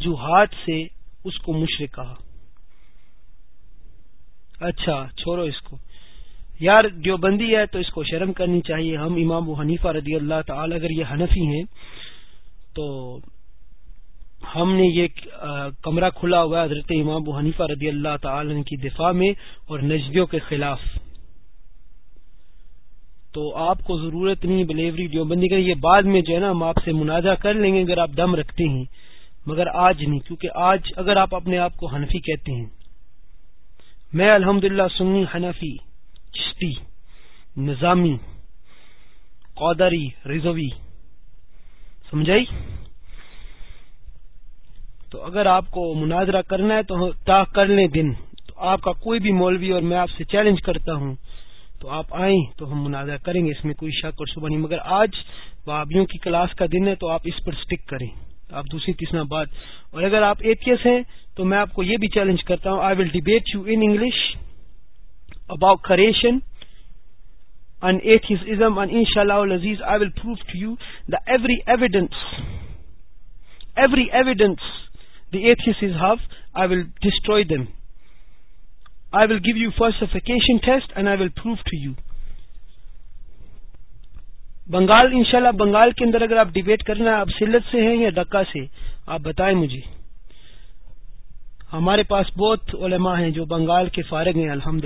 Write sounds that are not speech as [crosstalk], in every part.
جو ہاتھ سے اس کو مشرق کہا۔ اچھا چھوڑو اس کو۔ یار، جو بندی ہے تو اس کو شرم کرنی چاہیے۔ ہم امام و حنیفہ رضی اللہ تعالی، اگر یہ حنفی ہیں، تو ہم نے یہ کمرہ کھلا ہوا حضرت امام و حنیفہ رضی اللہ تعالی کی دفاع میں اور نجبیوں کے خلاف۔ تو آپ کو ضرورت نہیں بلیوری جو بندی کر یہ بعد میں جو ہے نا ہم آپ سے منازع کر لیں گے، اگر آپ دم رکھتے ہیں۔ مگر آج نہیں، کیونکہ آج اگر آپ اپنے آپ کو حنفی کہتے ہیں، میں الحمد للہ سنی، حنفی، چشتی، نظامی قودری رضوی، سمجھائی؟ تو اگر آپ کو مناظرہ کرنا ہے تو تا کر لیں دن۔ تو آپ کا کوئی بھی مولوی اور میں آپ سے چیلنج کرتا ہوں، تو آپ آئیں تو ہم مناظرہ کریں گے، اس میں کوئی شک اور صبح نہیں۔ مگر آج بابیوں کی کلاس کا دن ہے تو آپ اس پر سٹک کریں۔ آپ دوسری تیسرا بات۔ اور اگر آپ ایتھیس ہیں، تو میں آپ کو یہ بھی چیلنج کرتا ہوں۔ I will debate you English about creation ان شاء اللہ عزیز I will prove to you the every evidence every evidence the atheist is half I will destroy them I will give you destruction test and I will prove to you Bengal, انشاءاللہ بنگال کے اندر اگر آپ debate کرنا ہے آپ سلت سے ہیں یا ڈکا سے، آپ بتائیں مجھے۔ ہمارے پاس بہت علماء ہیں جو بنگال کے فارغ ہیں الحمد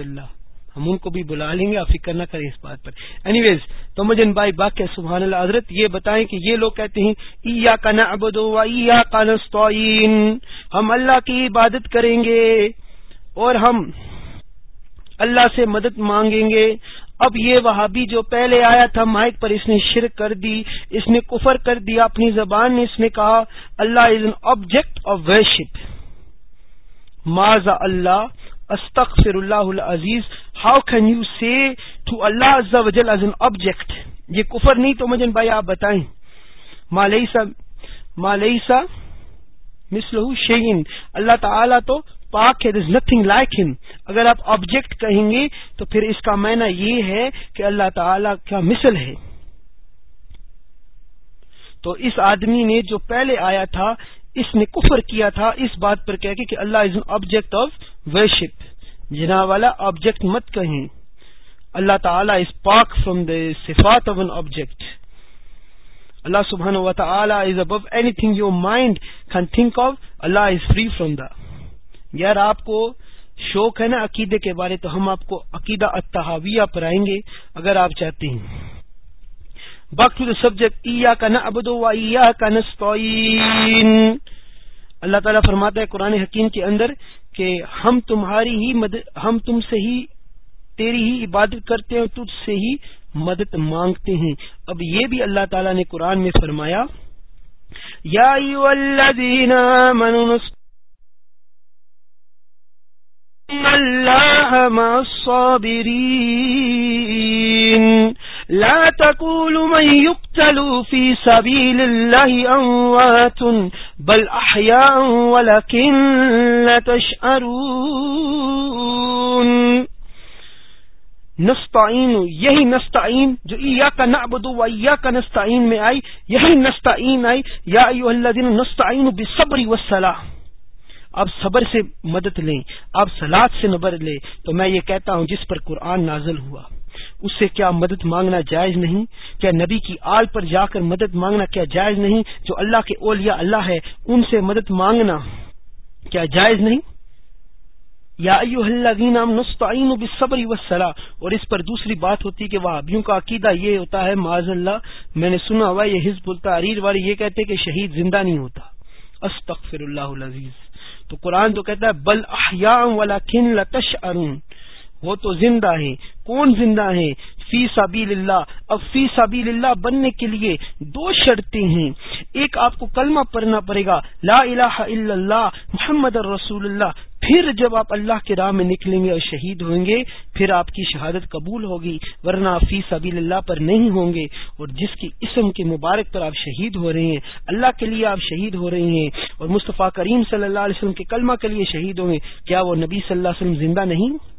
ہم ان کو بھی بلا لیں گے، آپ فکر نہ کریں اس بات پر۔ اینی ویز تو مجھے بھائی باقی سبحان اللہ حضرت یہ بتائیں کہ یہ لوگ کہتے ہیں ایا کا نعبدو و ایا کا نستعین ہم اللہ کی عبادت کریں گے اور ہم اللہ سے مدد مانگیں گے۔ اب یہ وہابی جو پہلے آیا تھا مائک پر اس نے شرک کر دی، اس نے کفر کر دیا اپنی زبان نے اس نے کہا، اللہ is an object of worship ماضا اللہ؟ استغفر اللہ العزیز how can you see to اللہ وجل این آبجیکٹ یہ کفر نہیں تو مجھے بھائی آپ بتائیں۔ مالیسا مالیسا مسلح شعین اللہ تعالیٰ تو پاک ہے دز نتھنگ لائک ہم اگر آپ آبجیکٹ کہیں گے تو پھر اس کا معنی یہ ہے کہ اللہ تعالی کا مثل ہے۔ تو اس آدمی نے جو پہلے آیا تھا، اس نے کفر کیا تھا، اس بات پر کہہ کے کہ اللہ is an object of worship جنا والا آبجیکٹ مت کہیں۔ اللہ تعالیٰ از پاک فروم دا صفات آف این آبجیکٹ اللہ سبحانہ و تعالیٰ is above any thing your mind can think of Allah is free from the یار آپ کو شوق ہے نا عقیدے کے بارے، تو ہم آپ کو عقیدہ اتحاویہ پڑھائیں گے، اگر آپ چاہتے ہیں۔ بک ٹو دا سبجیکٹ ایا کا نہ ابدو کا نسطین اللہ تعالیٰ فرماتا ہے قرآن حکیم کے اندر کہ ہم تمہاری ہی مدد، ہم تم سے ہی، تیری ہی عبادت کرتے ہیں تجھ سے ہی مدد مانگتے ہیں۔ اب یہ بھی اللہ تعالیٰ نے قرآن میں فرمایا، یا الله مع الصابرين لا تقول من يقتل في سبيل الله أموات بل أحياء ولكن لا تشعرون نستعین یہی نستعین جو ایا کا نعبد و ایا کا نستعین میں آئی، یہی نستعین آئی، یا ایوہ الذین نستعین بالصبر والصلاح آپ صبر سے مدد لیں، آپ سلاد سے نبر لیں، تو میں یہ کہتا ہوں جس پر قرآن نازل ہوا۔ اس سے کیا مدد مانگنا جائز نہیں؟ کیا نبی کی آل پر جا کر مدد مانگنا کیا جائز نہیں؟ جو اللہ کے اولیاء اللہ ہے ان سے مدد مانگنا کیا جائز نہیں؟ یا نستعین اور اس پر دوسری بات ہوتی کہ وہ ابیوں کا عقیدہ یہ ہوتا ہے، معاذ اللہ، میں نے سنا ہوا یہ حزب التحریر والے یہ کہتے کہ شہید زندہ نہیں ہوتا۔ استغفر اللہ العزیز۔ تو قرآن تو کہتا ہے بل احیاء ولا کن لتش وہ تو زندہ ہیں۔ کون زندہ ہے فی سبیل اللہ اب فی سبیل اللہ بننے کے لیے دو شرطیں ہیں۔ ایک آپ کو کلمہ پڑھنا پڑے گا، لا الہ الا اللہ، محمد الرسول اللہ پھر جب آپ اللہ کے راہ میں نکلیں گے اور شہید ہوئیں گے، پھر آپ کی شہادت قبول ہوگی، ورنہ فی سبیل اللہ پر نہیں ہوں گے۔ اور جس کی اسم کے مبارک پر آپ شہید ہو رہے ہیں، اللہ کے لیے آپ شہید ہو رہے ہیں۔ اور مصطفیٰ کریم صلی اللہ علیہ وسلم کے کلمہ کے لیے شہید ہوں گے، کیا وہ نبی صلی اللہ علیہ وسلم زندہ نہیں؟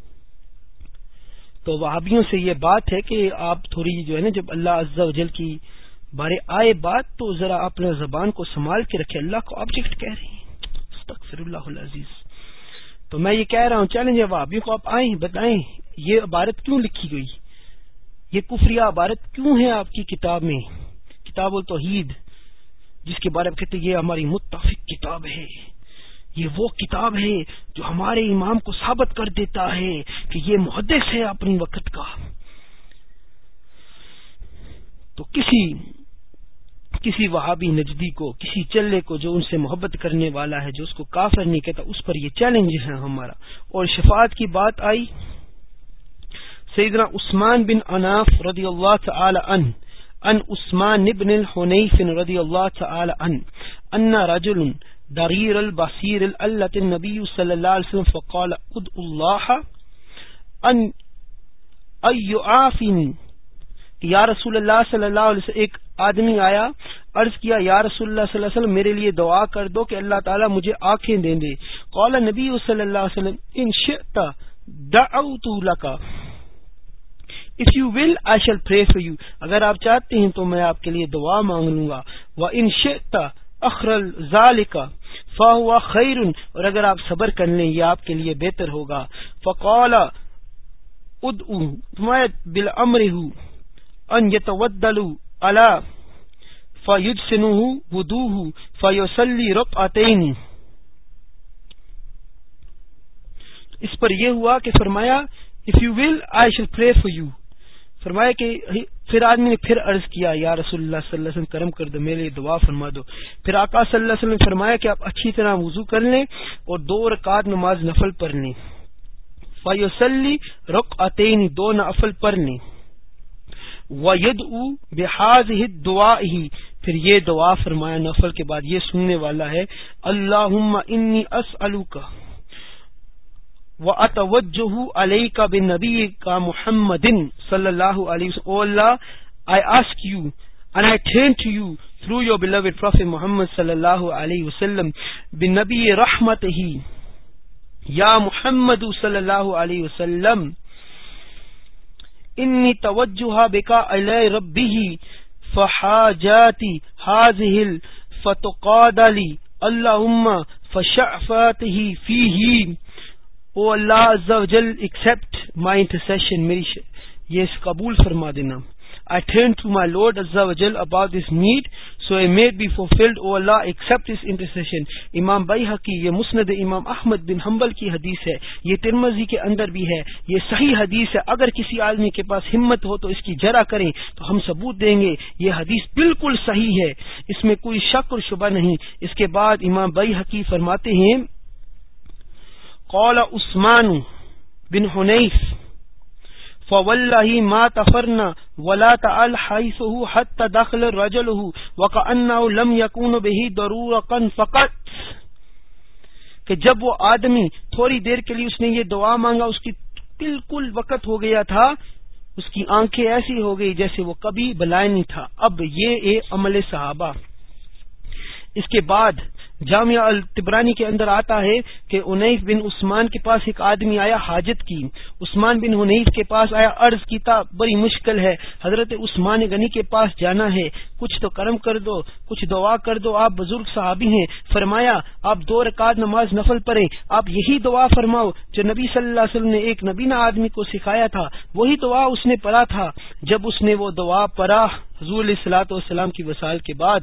تو وہابیوں سے یہ بات ہے کہ آپ تھوڑی جو ہے نا، جب اللہ عز و جل کی بارے آئے بات، تو ذرا اپنے زبان کو سنبھال کے رکھے اللہ کو آبجیکٹ کہہ رہے ہیں۔ استغفر اللہ العزیز۔ تو میں یہ کہہ رہا ہوں چیلنج جی، ہے کو آپ آئیں، بتائیں، یہ عبارت کیوں لکھی گئی؟ یہ کفری عبارت کیوں ہے آپ کی کتاب میں؟ کتاب التوحید، جس کے بارے میں کہتے یہ ہماری متفق کتاب ہے۔ یہ وہ کتاب ہے جو ہمارے امام کو ثابت کر دیتا ہے کہ یہ محدث ہے اپنی وقت کا۔ تو کسی کسی وہابی نجدی کو، کسی چلے کو جو ان سے محبت کرنے والا ہے، جو اس کو کافر نہیں کہتا، اس پر یہ چیلنج ہے ہمارا۔ اور شفاعت کی بات آئی۔ سیدنا عثمان بن اناف رضی اللہ تعالی عنہ، ان عثمان بن الحنیف رضی اللہ تعالی عنہ ان رجل ضریر البصیر اللہ النبی صلی اللہ علیہ وسلم فقال اد اللہ ان ایعافنی یا رسول اللہ صلی اللہ علیہ وسلم، ایک آدمی آیا، عرض کیا، یا رسول اللہ صلی اللہ علیہ وسلم، میرے لیے دعا کر دو کہ اللہ تعالیٰ مجھے آنکھیں دیں دے۔ قال نبی صلی اللہ علیہ وسلم، ان شئت دعوت لکا if you will I shall pray for you اگر آپ چاہتے ہیں تو میں آپ کے لیے دعا مانگ لوں گا۔ وہ ان شئت اخرل ذالکا فاہوا خیر اور اگر آپ صبر کر لیں، یہ آپ کے لیے بہتر ہوگا۔ فقال، ادعو میں بالامر ہوں ان یتودلو علا فیجسنوہ ودوہ فیسلی رقعتین اس پر یہ ہوا کہ فرمایا اف یو ول آئی شل پرے فور یو فرمایا کہ پھر آدمی نے پھر عرض کیا، یا رسول اللہ صلی اللہ علیہ وسلم، کرم کر دو، میرے دعا فرما دو۔ پھر آقا صلی اللہ علیہ وسلم نے فرمایا کہ آپ اچھی طرح وضو کر لیں اور دو رکعت نماز نفل پڑھ لیں۔ فیوسلی رق عطین دو نفل پڑھ لیں۔ ید بحاظ دعا ہی پھر یہ دعا فرمایا نفل کے بعد، یہ سننے والا ہے اللہ انی کا و اتوجہ علیہ کا بن نبی کا محمد صلی اللہ علیہ Allah I ask you and I turn to you through your beloved prophet Muhammad صلی اللہ علیہ وسلم بن نبی رحمت ہی یا محمد صلی اللہ علیہ وسلم انی توجہ بکا علی ربی فحاجاتی حاضل فتقاد علی اللہم فشعفاته فیہی او اللہ عز و جل ایکسپٹ مائی انٹرسیشن میری یہ قبول فرما دینا۔ I turn to my Lord Azza wa Jal about this need so it may be fulfilled O Allah accept this intercession امام بیحقی یہ مسند امام احمد بن حنبل کی حدیث ہے۔ یہ ترمزی کے اندر بھی ہے۔ یہ صحیح حدیث ہے۔ اگر کسی آدمی کے پاس ہمت ہو تو اس کی جرا کریں تو ہم ثبوت دیں گے۔ یہ حدیث بالکل صحیح ہے۔ اس میں کوئی شک اور شبہ نہیں۔ اس کے بعد امام بیحقی فرماتے ہیں قال عثمان بن حنیف فوالله ما تفرنا ولا تعال حيثه حتى دخل رجله وكأنه لم يكون به ضرورا فقط، کہ جب وہ آدمی تھوڑی دیر کے لیے اس نے یہ دعا مانگا، اس کی بالکل وقت ہو گیا تھا، اس کی آنکھیں ایسی ہو گئی جیسے وہ کبھی بلائے نہیں تھا۔ اب یہ اے عمل صحابہ۔ اس کے بعد جامعہ التبرانی کے اندر آتا ہے کہ انیف بن عثمان کے پاس ایک آدمی آیا حاجت کی۔ عثمان بن حنیف کے پاس آیا، عرض کیتا بڑی مشکل ہے۔ حضرت عثمان غنی کے پاس جانا ہے۔ کچھ تو کرم کر دو، کچھ دعا کر دو۔ آپ بزرگ صحابی ہیں۔ فرمایا، آپ دو رکعت نماز نفل پڑھیں۔ آپ یہی دعا فرماؤ جو نبی صلی اللہ علیہ وسلم نے ایک نبینا آدمی کو سکھایا تھا۔ وہی دعا اس نے پڑھا تھا۔ جب اس نے وہ دعا پڑھا حضور علیہ السلاۃ والسلام کی وسال کے بعد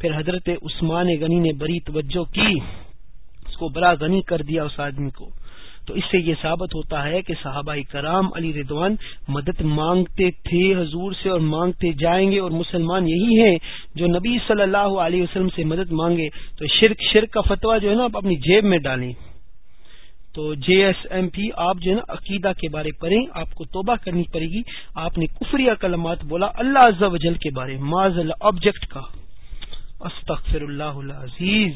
پھر حضرت عثمان غنی نے بڑی توجہ کی، اس کو بڑا غنی کر دیا اس آدمی کو۔ تو اس سے یہ ثابت ہوتا ہے کہ صحابہ کرام علی ردوان مدد مانگتے تھے حضور سے اور مانگتے جائیں گے اور مسلمان یہی ہیں جو نبی صلی اللہ علیہ وسلم سے مدد مانگے۔ تو شرک شرک کا فتویٰ جو ہے نا آپ اپنی جیب میں ڈالیں۔ تو جے ایس ایم پی آپ جو ہے نا عقیدہ کے بارے پڑھیں، آپ کو توبہ کرنی پڑے گی۔ آپ نے کفری کلمات بولا، اللہ عز و جل کے بارے معذ آبجیکٹ کا۔ استغفر اللہ العزیز۔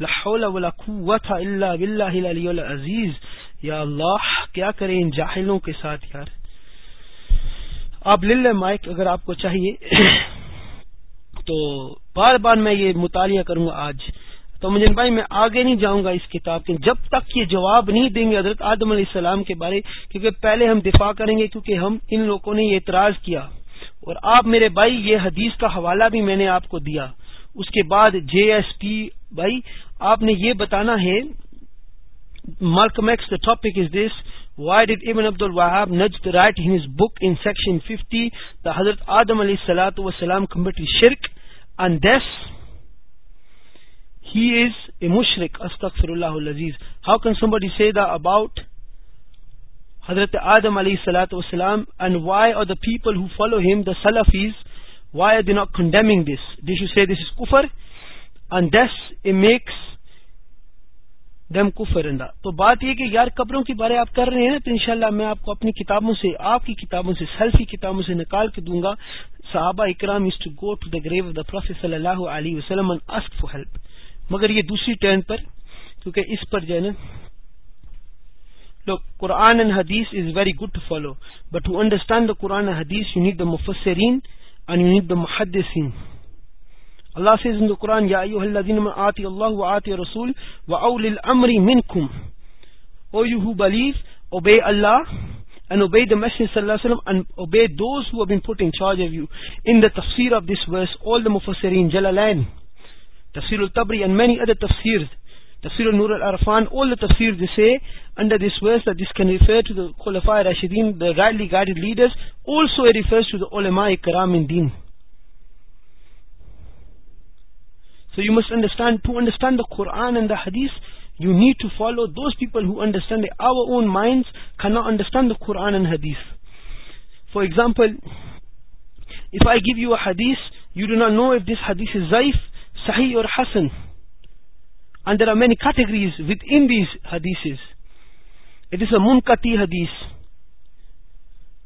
لا حول ولا قوت الا باللہ العلی العزیز۔ یا اللہ، کیا کریں ان جاہلوں کے ساتھ یار؟ آپ لے لیں مائک اگر آپ کو چاہیے۔ تو بار بار میں یہ مطالعہ کروں گا آج۔ تو مجھے بھائی میں آگے نہیں جاؤں گا اس کتاب کے جب تک یہ جواب نہیں دیں گے حضرت آدم علیہ السلام کے بارے، کیونکہ پہلے ہم دفاع کریں گے، کیونکہ ہم ان لوگوں نے یہ اعتراض کیا۔ اور آپ میرے بھائی، یہ حدیث کا حوالہ بھی میں نے آپ کو دیا۔ اس کے بعد جے ایس پی، بھائی، آپ نے یہ بتانا ہے، Mark Max the topic is this why did Ibn Abd al Wahhab Najd write in his book in section fifty the Hazrat Adam علیہ سلاۃ وسلام کمٹ شرک اینڈ دس ہی از اے مشرق استغفر اللہ العزیز how can somebody see the about Hazrat Adam علیہ السلاۃ وسلام and why are the people who follow him the Salafis why are they not condemning this this you see this is کفر and دس اے دم کفر اندا تو بات یہ کہ یار قبروں کی بارے آپ کر رہے ہیں تو انشاءاللہ میں آپ کو اپنی کتابوں سے، آپ کی کتابوں سے، سیلفی کتابوں سے نکال کے دوں گا۔ صحابہ اکرام is to go to the grave of the prophet صلی اللہ علیہ وسلم اینڈ اسک فور ہیلپ مگر یہ دوسری ٹرن پر کیونکہ اس پر جو ہے نا لوگ Quran and hadith is very good to follow but to understand the Quran hadith you need دا مفسرین اینڈ یو نیڈ دا محدثین اللہ سے in the Quran یا ایوہ الذین من آتی اللہ و آتی رسول و اول الامر منکم O you who believe obey Allah and obey the Messenger sallallahu alaihi wasallam and obey those who have been put in charge of you in the tafsir of this verse all the mufassirin Jalalain Tafsir al-Tabri and many other tafsirs Tafsir al-Nur al-Arfan all the tafsirs they say under this verse that this can refer to the Khulafa Rashidin the rightly guided leaders also it refers to the ulama ikram in deen So you must understand, to understand the Quran and the Hadith, you need to follow those people who understand it. Our own minds cannot understand the Quran and Hadith. For example, if I give you a Hadith, you do not know if this Hadith is Zaif, Sahih or Hasan. And there are many categories within these Hadiths. It is a Munkati Hadith.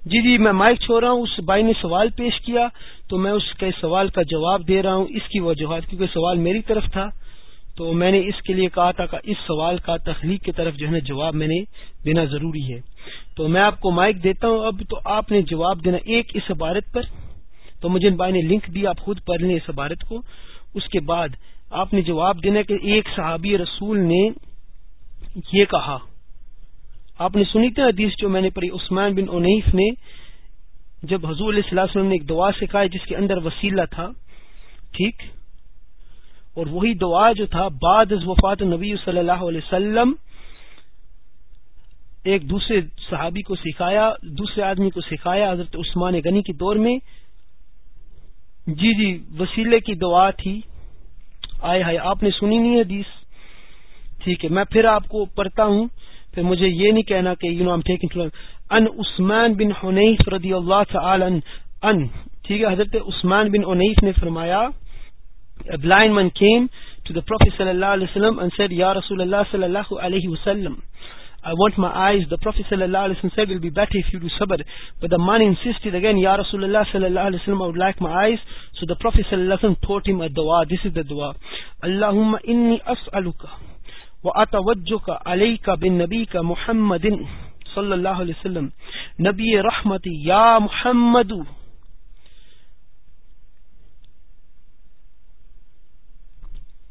جی جی میں mic چھوڑ رہا ہوں اس بھائی نے سوال پیش کیا تو میں اس کے سوال کا جواب دے رہا ہوں اس کی وجوہات کیونکہ سوال میری طرف تھا تو میں نے اس کے لیے کہا تھا کہ اس سوال کا تخلیق کی طرف جو ہے نا جواب میں نے دینا ضروری ہے تو میں آپ کو مائک دیتا ہوں اب تو آپ نے جواب دینا ایک اس عبارت پر تو مجھے بھائی نے لنک دیا آپ خود پڑھ لیں اس عبارت کو اس کے بعد آپ نے جواب دینا کہ ایک صحابی رسول نے یہ کہا۔ آپ نے سنی تھی حدیث جو میں نے پڑھی، عثمان بن اونیف نے، جب حضور علیہ اللہ وسلم نے ایک دعا سکھائی جس کے اندر وسیلہ تھا، ٹھیک؟ اور وہی دعا جو تھا، بعد از وفات نبی صلی اللہ علیہ وسلم، ایک دوسرے صحابی کو سکھایا، دوسرے آدمی کو سکھایا، حضرت عثمان غنی کے دور میں جی جی وسیلے کی دعا تھی۔ آئے ہائے، آپ نے سنی نہیں حدیث؟ ٹھیک ہے، میں پھر آپ کو پڑھتا ہوں۔ پھر مجھے یہ نہیں کہنا کہ you know am taking in Usman bin Hanif رضی اللہ تعالی ان ان ٹھیک ہے، حضرت عثمان بن انیف نے فرمایا بلائنڈ من کیم ٹو دا پروفیٹ صلی اللہ علیہ وسلم and said یا رسول اللہ صلی اللہ علیہ I want my eyes. The Prophet sallallahu alaihi wasallam said, "Will be better if you do sabr." But the man insisted again, "Ya Rasulullah sallallahu alaihi wasallam, I would like my eyes." So the Prophet sallallahu alaihi wasallam taught him a dua. This is the dua: "Allahumma inni as'aluka wa وَأَتَوَجُّكَ عَلَيْكَ بِالنَّبِيكَ مُحَمَّدٍ صلی اللہ علیہ وسلم نبی رحمتی یا محمد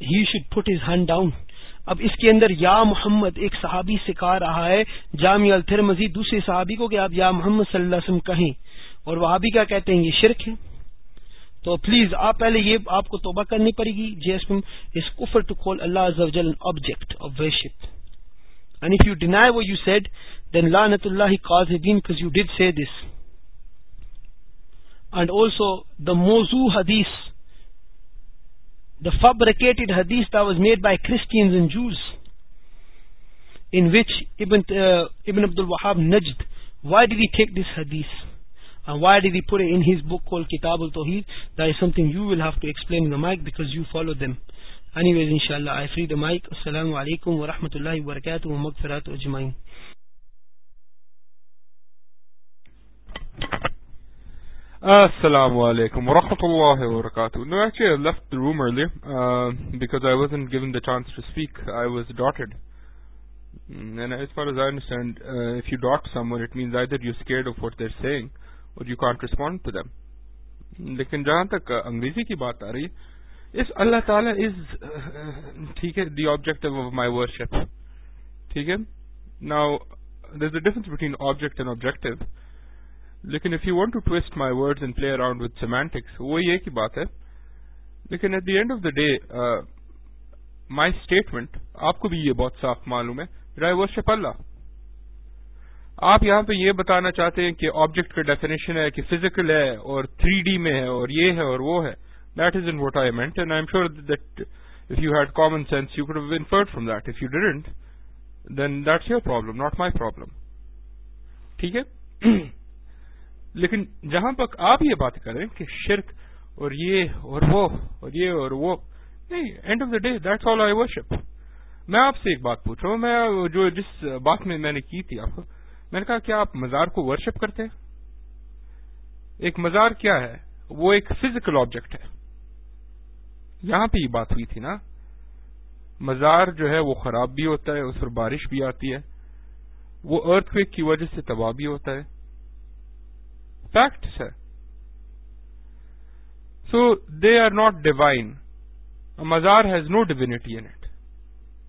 he should put his hand down. اب اس کے اندر یا محمد ایک صحابی سکھا رہا ہے، جامع التر مزید دوسرے صحابی کو کہ آپ یا محمد صلی اللہ علیہ وسلم کہیں۔ اور وہابی کیا کہتے ہیں، یہ شرک ہے۔ تو پلیز آپ پہلے یہ، آپ کو توبہ کرنی پڑے گی۔ جی ایس از کفر to call Allah object of worship and if you deny وہ یو سیڈ دین لانت Allah cause then because you did see this and also the موزو hadith the fabricated hadith the was made by Christians and Jews in which Ibn, uh, Ibn Abdul Wahab nudged why did he take this hadith And why did he put it in his book called Kitab al-Tawheed? That is something you will have to explain in the mic because you follow them. Anyways, inshallah, I free the mic. Assalamu alaikum wa rahmatullahi wa barakatuh wa maghfiratu ajma'in. Assalamu alaikum wa rahmatullahi wa barakatuh. No, actually, I left the room earlier uh, because I wasn't given the chance to speak. I was dotted. And as far as I understand, uh, if you dot someone, it means either you're scared of what they're saying or you can't respond to them. لیکن جہاں تک انگریزی کی بات آ رہی ہے اس اللہ تعالیٰ is ٹھیک ہے the object of my worship ٹھیک ہے now there is a difference between object and objective لیکن if you want to twist my word and play around with semantics وہ یہ کی بات ہے۔ لیکن at the end of the day my statement آپ کو بھی یہ بہت صاف معلوم ہے۔ رائی ورشپ اللہ۔ آپ یہاں پہ یہ بتانا چاہتے ہیں کہ آبجیکٹ کا ڈیفینیشن ہے، کہ فزیکل ہے اور تھری ڈی میں ہے اور یہ ہے اور وہ ہے۔ That is in what I meant and I am sure that if you had common sense you could inferred from that if you didn't then that's your problem not my problem ٹھیک ہے لیکن جہاں تک آپ یہ بات کریں کہ شرک اور یہ اور وہ اور یہ اور وہ، نہیں end of the day that's all I worship میں آپ سے ایک بات پوچھ رہا ہوں، میں جو جس بات میں میں نے کی تھی آپ کو، میں نے کہا کیا آپ مزار کو ورشپ کرتے ہیں؟ ایک مزار کیا ہے؟ وہ ایک فزیکل آبجیکٹ ہے۔ یہاں پہ یہ بات ہوئی تھی نا، مزار جو ہے وہ خراب بھی ہوتا ہے، اس پر بارش بھی آتی ہے، وہ ارتھ ویک کی وجہ سے تباہ بھی ہوتا ہے۔ فیکٹس ہے so they are not divine mazar has no divinity in it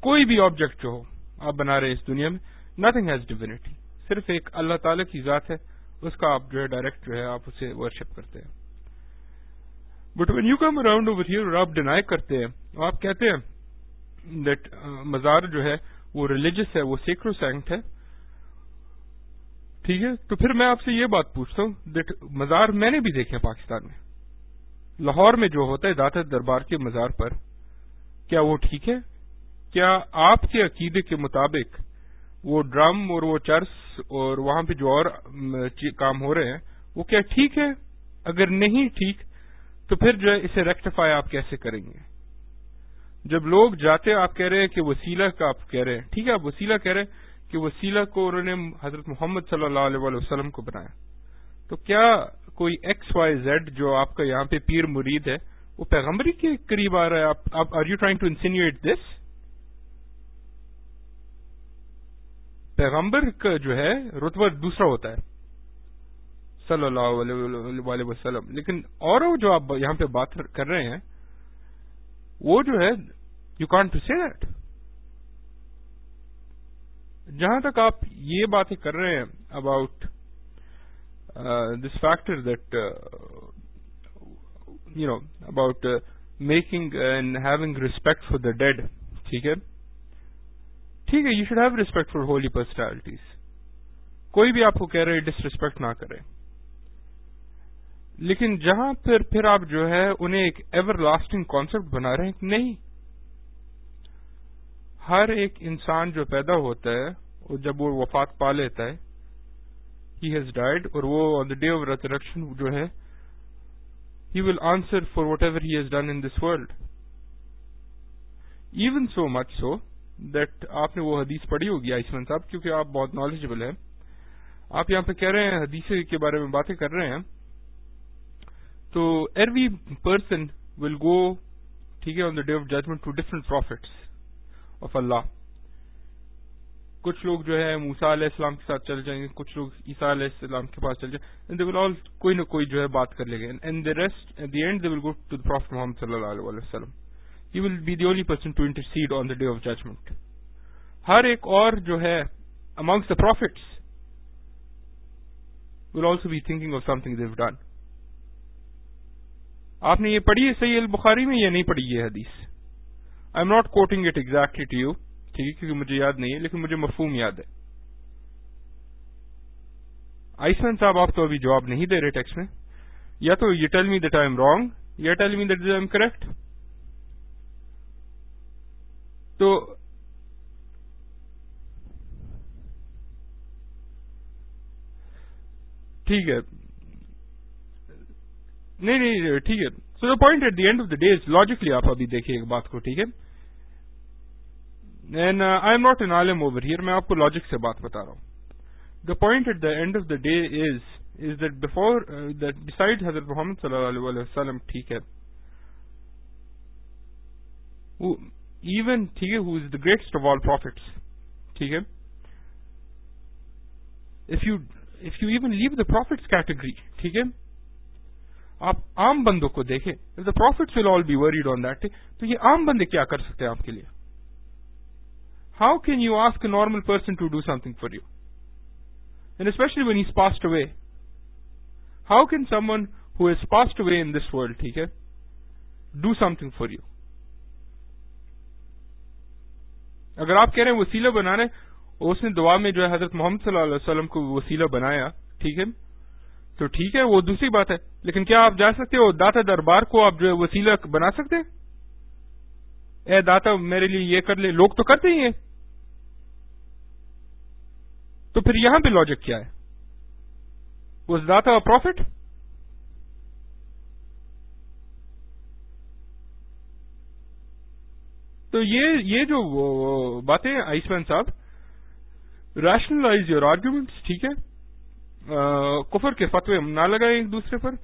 کوئی بھی آبجیکٹ جو ہو آپ بنا رہے اس دنیا میں نتنگ ہیز ڈیوینٹی صرف ایک اللہ تعالی کی ذات ہے اس کا آپ جو ہے ڈائریکٹ جو ہے آپ اسے ورشپ کرتے ہیں but when you come around over here آپ ڈینائی کرتے ہیں آپ کہتے ہیں دیٹ مزار جو ہے، وہ ریلیجس ہے، وہ سیکرو سینکٹ ہے ٹھیک ہے؟ تو پھر میں آپ سے یہ بات پوچھتا ہوں مزار میں نے بھی دیکھے پاکستان میں۔ لاہور میں جو ہوتا ہے، داتا دربار کے مزار پر، کیا وہ ٹھیک ہے؟ کیا آپ کے عقیدے کے مطابق وہ ڈرم اور وہ چرس اور وہاں پہ جو اور کام ہو رہے ہیں، وہ کیا ٹھیک ہے؟ اگر نہیں ٹھیک، تو پھر جو ہے، اسے ریکٹیفائی آپ کیسے کریں گے؟ جب لوگ جاتے آپ کہہ رہے ہیں کہ وسیلہ کا آپ کہہ رہے ہیں، ٹھیک ہے؟ آپ وسیلہ کہہ رہے ہیں کہ وسیلہ کو انہوں نے حضرت محمد صلی اللہ علیہ وسلم کو بنایا۔ تو کیا کوئی ایکس وائی زیڈ جو آپ کا یہاں پہ پیر مرید ہے، وہ پیغمبری کے قریب آ رہا ہے؟ آپ are you trying to insinuate this پیغمبر کا جو ہے، رتبہ دوسرا ہوتا ہے۔ صلی اللہ علیہ وسلم۔ لیکن اور جو آپ یہاں پہ بات کر رہے ہیں، وہ جو ہے you can't to see that جہاں تک آپ یہ باتیں کر رہے ہیں about this factor that you know about making and having respect for the dead ٹھیک ہے؟ ٹھیک ہے you should have respect for holy personalities کوئی بھی آپ کو کہہ رہے ڈس ریسپیکٹ نہ کرے لیکن جہاں پھر پھر آپ جو ہے انہیں ایک ایور لاسٹنگ کانسیپٹ بنا رہے ہیں، نہیں۔ ہر ایک انسان جو پیدا ہوتا ہے جب وہ وفات پا لیتا ہے ہی ہیز ڈائڈ اور وہ on the day of resurrection جو ہے he will answer for whatever he has done in this world even so much so that آپ نے وہ حدیث پڑھی ہوگی آئسمن صاحب، کیونکہ آپ بہت نالجبل ہیں۔ آپ یہاں پہ کہہ رہے ہیں، حدیث کے بارے میں باتیں کر رہے ہیں۔ تو ایوری پرسن ول گو ٹھیک ہے on the day of judgment to different prophets Allah کچھ لوگ جو ہے موسا علیہ السلام کے ساتھ چل جائیں گے، کچھ لوگ عیسیٰ علیہ السلام کے پاس چل جائیں دے ول آل کوئی نہ کوئی جو ہے بات کر لے گا۔ And the rest the end they will go to the prophet Muhammad صلی اللہ علیہ وسلم۔ He will be the only person to intercede on the day of judgment ہر ایک اور جو ہے amongst the prophets will also be thinking of something they've done آپ نے یہ پڑھی ہے صحیح البخاری میں یا نہیں پڑھی یہ حدیث؟ I am not quoting it exactly to you ٹھیک ہے، کیونکہ مجھے یاد نہیں ہے، لیکن مجھے مفہوم یاد ہے۔ آئسمین صاحب، آپ تو ابھی جواب نہیں دے رہے ٹیکس میں۔ یا تو you tell me that I am wrong یا tell me that I am correct تو ٹھیک ہے۔ نہیں نہیں ٹھیک ہے۔ So the point at the end of the day logically آپ ابھی دیکھیے ایک بات کو، ٹھیک ہے۔ And I am not an Alam over here میں آپ کو لاجک سے بات بتا رہا ہوں the point at the end of the day is is that before uh, that besides Hazrat Muhammad sallallahu alaihi wasallam ٹھیک ہے even ٹھیک ہے who is the greatest of all prophets ٹھیک ہے if you if you even leave the prophets category ٹھیک ہے آپ عام بندوں کو دیکھیں the prophets will all be worried on that تو یہ عام بندے کیا کر سکتے ہیں آپ کے لیے how can you ask a normal person to do something for you and especially when as passed away how can someone who is passed away in this world ٹھیک ہے do something for you اگر آپ کہہ رہے ہیں وسیلہ بنانے اس نے دعا میں جو ہے حضرت محمد صلی اللہ علیہ وسلم کو وسیلہ بنایا، ٹھیک ہے؟ تو ٹھیک ہے، وہ دوسری بات ہے۔ لیکن کیا آپ جا سکتے ہو داتا دربار کو آپ جو ہے وسیلہ بنا سکتے اے داتا، میرے لیے یہ کر لے، لوگ تو کرتے ہی ہیں۔ تو پھر یہاں پہ لاجک کیا ہے؟ اس داتا پروفٹ تو یہ یہ جو باتیں آئس مین صاحب ریشنلائز یور آرگیومنٹس ٹھیک ہے؟ کفر کے فتوے نہ لگائیں ایک دوسرے پر،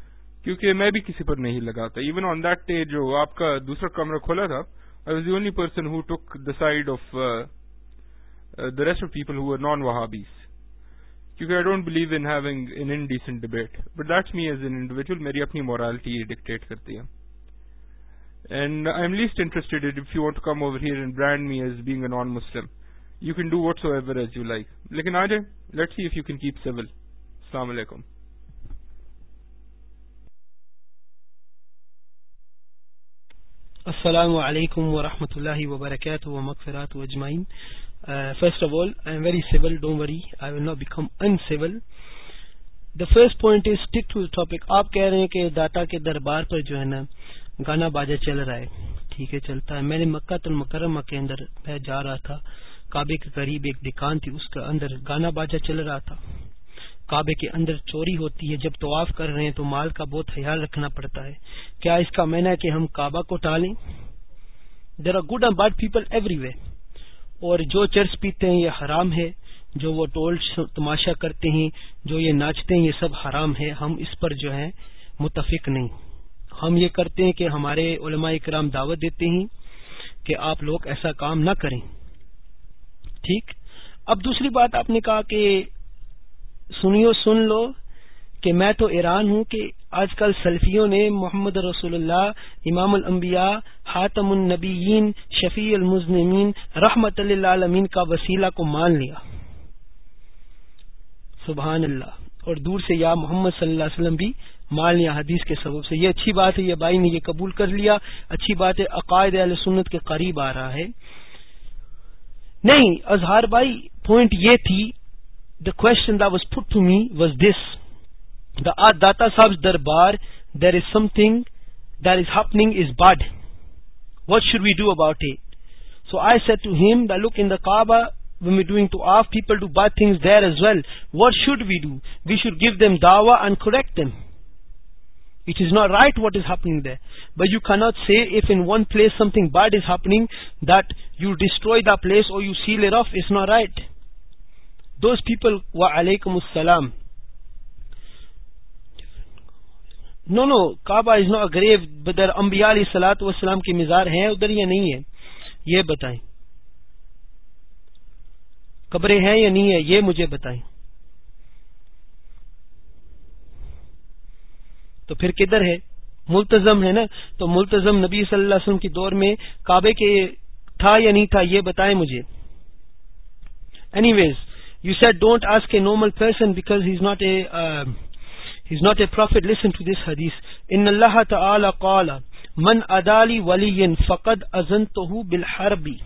کیونکہ میں بھی کسی پر نہیں لگاتا۔ ایون آن دیٹ ڈے جو آپ کا دوسرا کمرہ کھولا تھا I was the only person who took the side of the rest of people who non Wahhabis کیونکہ I don't believe in having in indecent debate but that's me as an individual میری اپنی morality dictate کرتی ہے. And I am least interested if you want come over here and brand me as being a non Muslim you can do whatsoever as you like لیکن آ جائیں let see if you can keep civil السلام علیکم السلام علیکم ورحمۃ اللہ وبرکاتہ و ومغفرات اجمعین first of all I am very civil don't worry I will not become uncivil the first point is stick to topic آپ کہہ رہے ہیں کہ داتا کے دربار پر جو ہے نا گانا باجا چل رہا ہے ٹھیک ہے چلتا ہے میں نے مکہ المکرمہ کے اندر میں جا رہا تھا کعبے کے قریب ایک دکان تھی اس کے اندر گانا باجا چل رہا تھا کعبے کے اندر چوری ہوتی ہے جب طواف کر رہے ہیں تو مال کا بہت خیال رکھنا پڑتا ہے کیا اس کا مینا ہے کہ ہم کعبہ کو ٹالیں there are good and bad people every way اور جو چرچ پیتے ہیں یہ حرام ہے، جو وہ ٹول تماشا کرتے ہیں، جو یہ ناچتے ہیں، یہ سب حرام ہے۔ ہم اس پر جو ہے متفق نہیں۔ ہم یہ کرتے ہیں کہ ہمارے علماء اکرام دعوت دیتے ہیں کہ آپ لوگ ایسا کام نہ کریں۔ ٹھیک؟ اب دوسری بات آپ نے کہا کہ سنیو سن لو کہ میں تو ایران ہوں کہ آج کل سلفیوں نے محمد رسول اللہ، امام الانبیاء حاتم النبیین، شفیع المزنمین رحمت اللہ عالمین کا وسیلہ کو مان لیا۔ سبحان اللہ۔ اور دور سے یا محمد صلی اللہ علیہ وسلم بھی مان لیا۔ حدیث کے سبب سے۔ یہ اچھی بات ہے، یہ بھائی نے یہ قبول کر لیا۔ اچھی بات ہے، عقائد علیہ سنت کے قریب آ رہا ہے۔ نہیں، اظہار بھائی پوائنٹ یہ تھی، the question that was put to the Data Sahib Darbar there is something there is happening is but what should we do about it so I said to him the look in the Kaaba we doing to of people to buy things there as well what should we do we should give them dawah and correct them it is not right what is happening there but you can not see if in one place thing bad is happening that you destroy the place اور you sell it off is not right those people وعلیکم السلام نو no Kaaba is نو گریو بدر امبیا علیہ سلاۃ وسلام کے مزار ہیں ادھر یا نہیں ہے یہ بتائیں قبریں ہیں یا نہیں ہے یہ مجھے بتائیں تو پھر کدھر ہے؟ ملتظم ہے نا؟ تو ملتظم نبی صلی اللہ علیہ وسلم کی دور میں کعبے کے تھا یا نہیں تھا؟ یہ بتائیں مجھے. Anyways You said don't ask a normal person because he's not a uh, he's not a prophet. Listen to this hadith. Inna Allah ta'ala qala man adali waliyin faqad azantuhu bil harbi.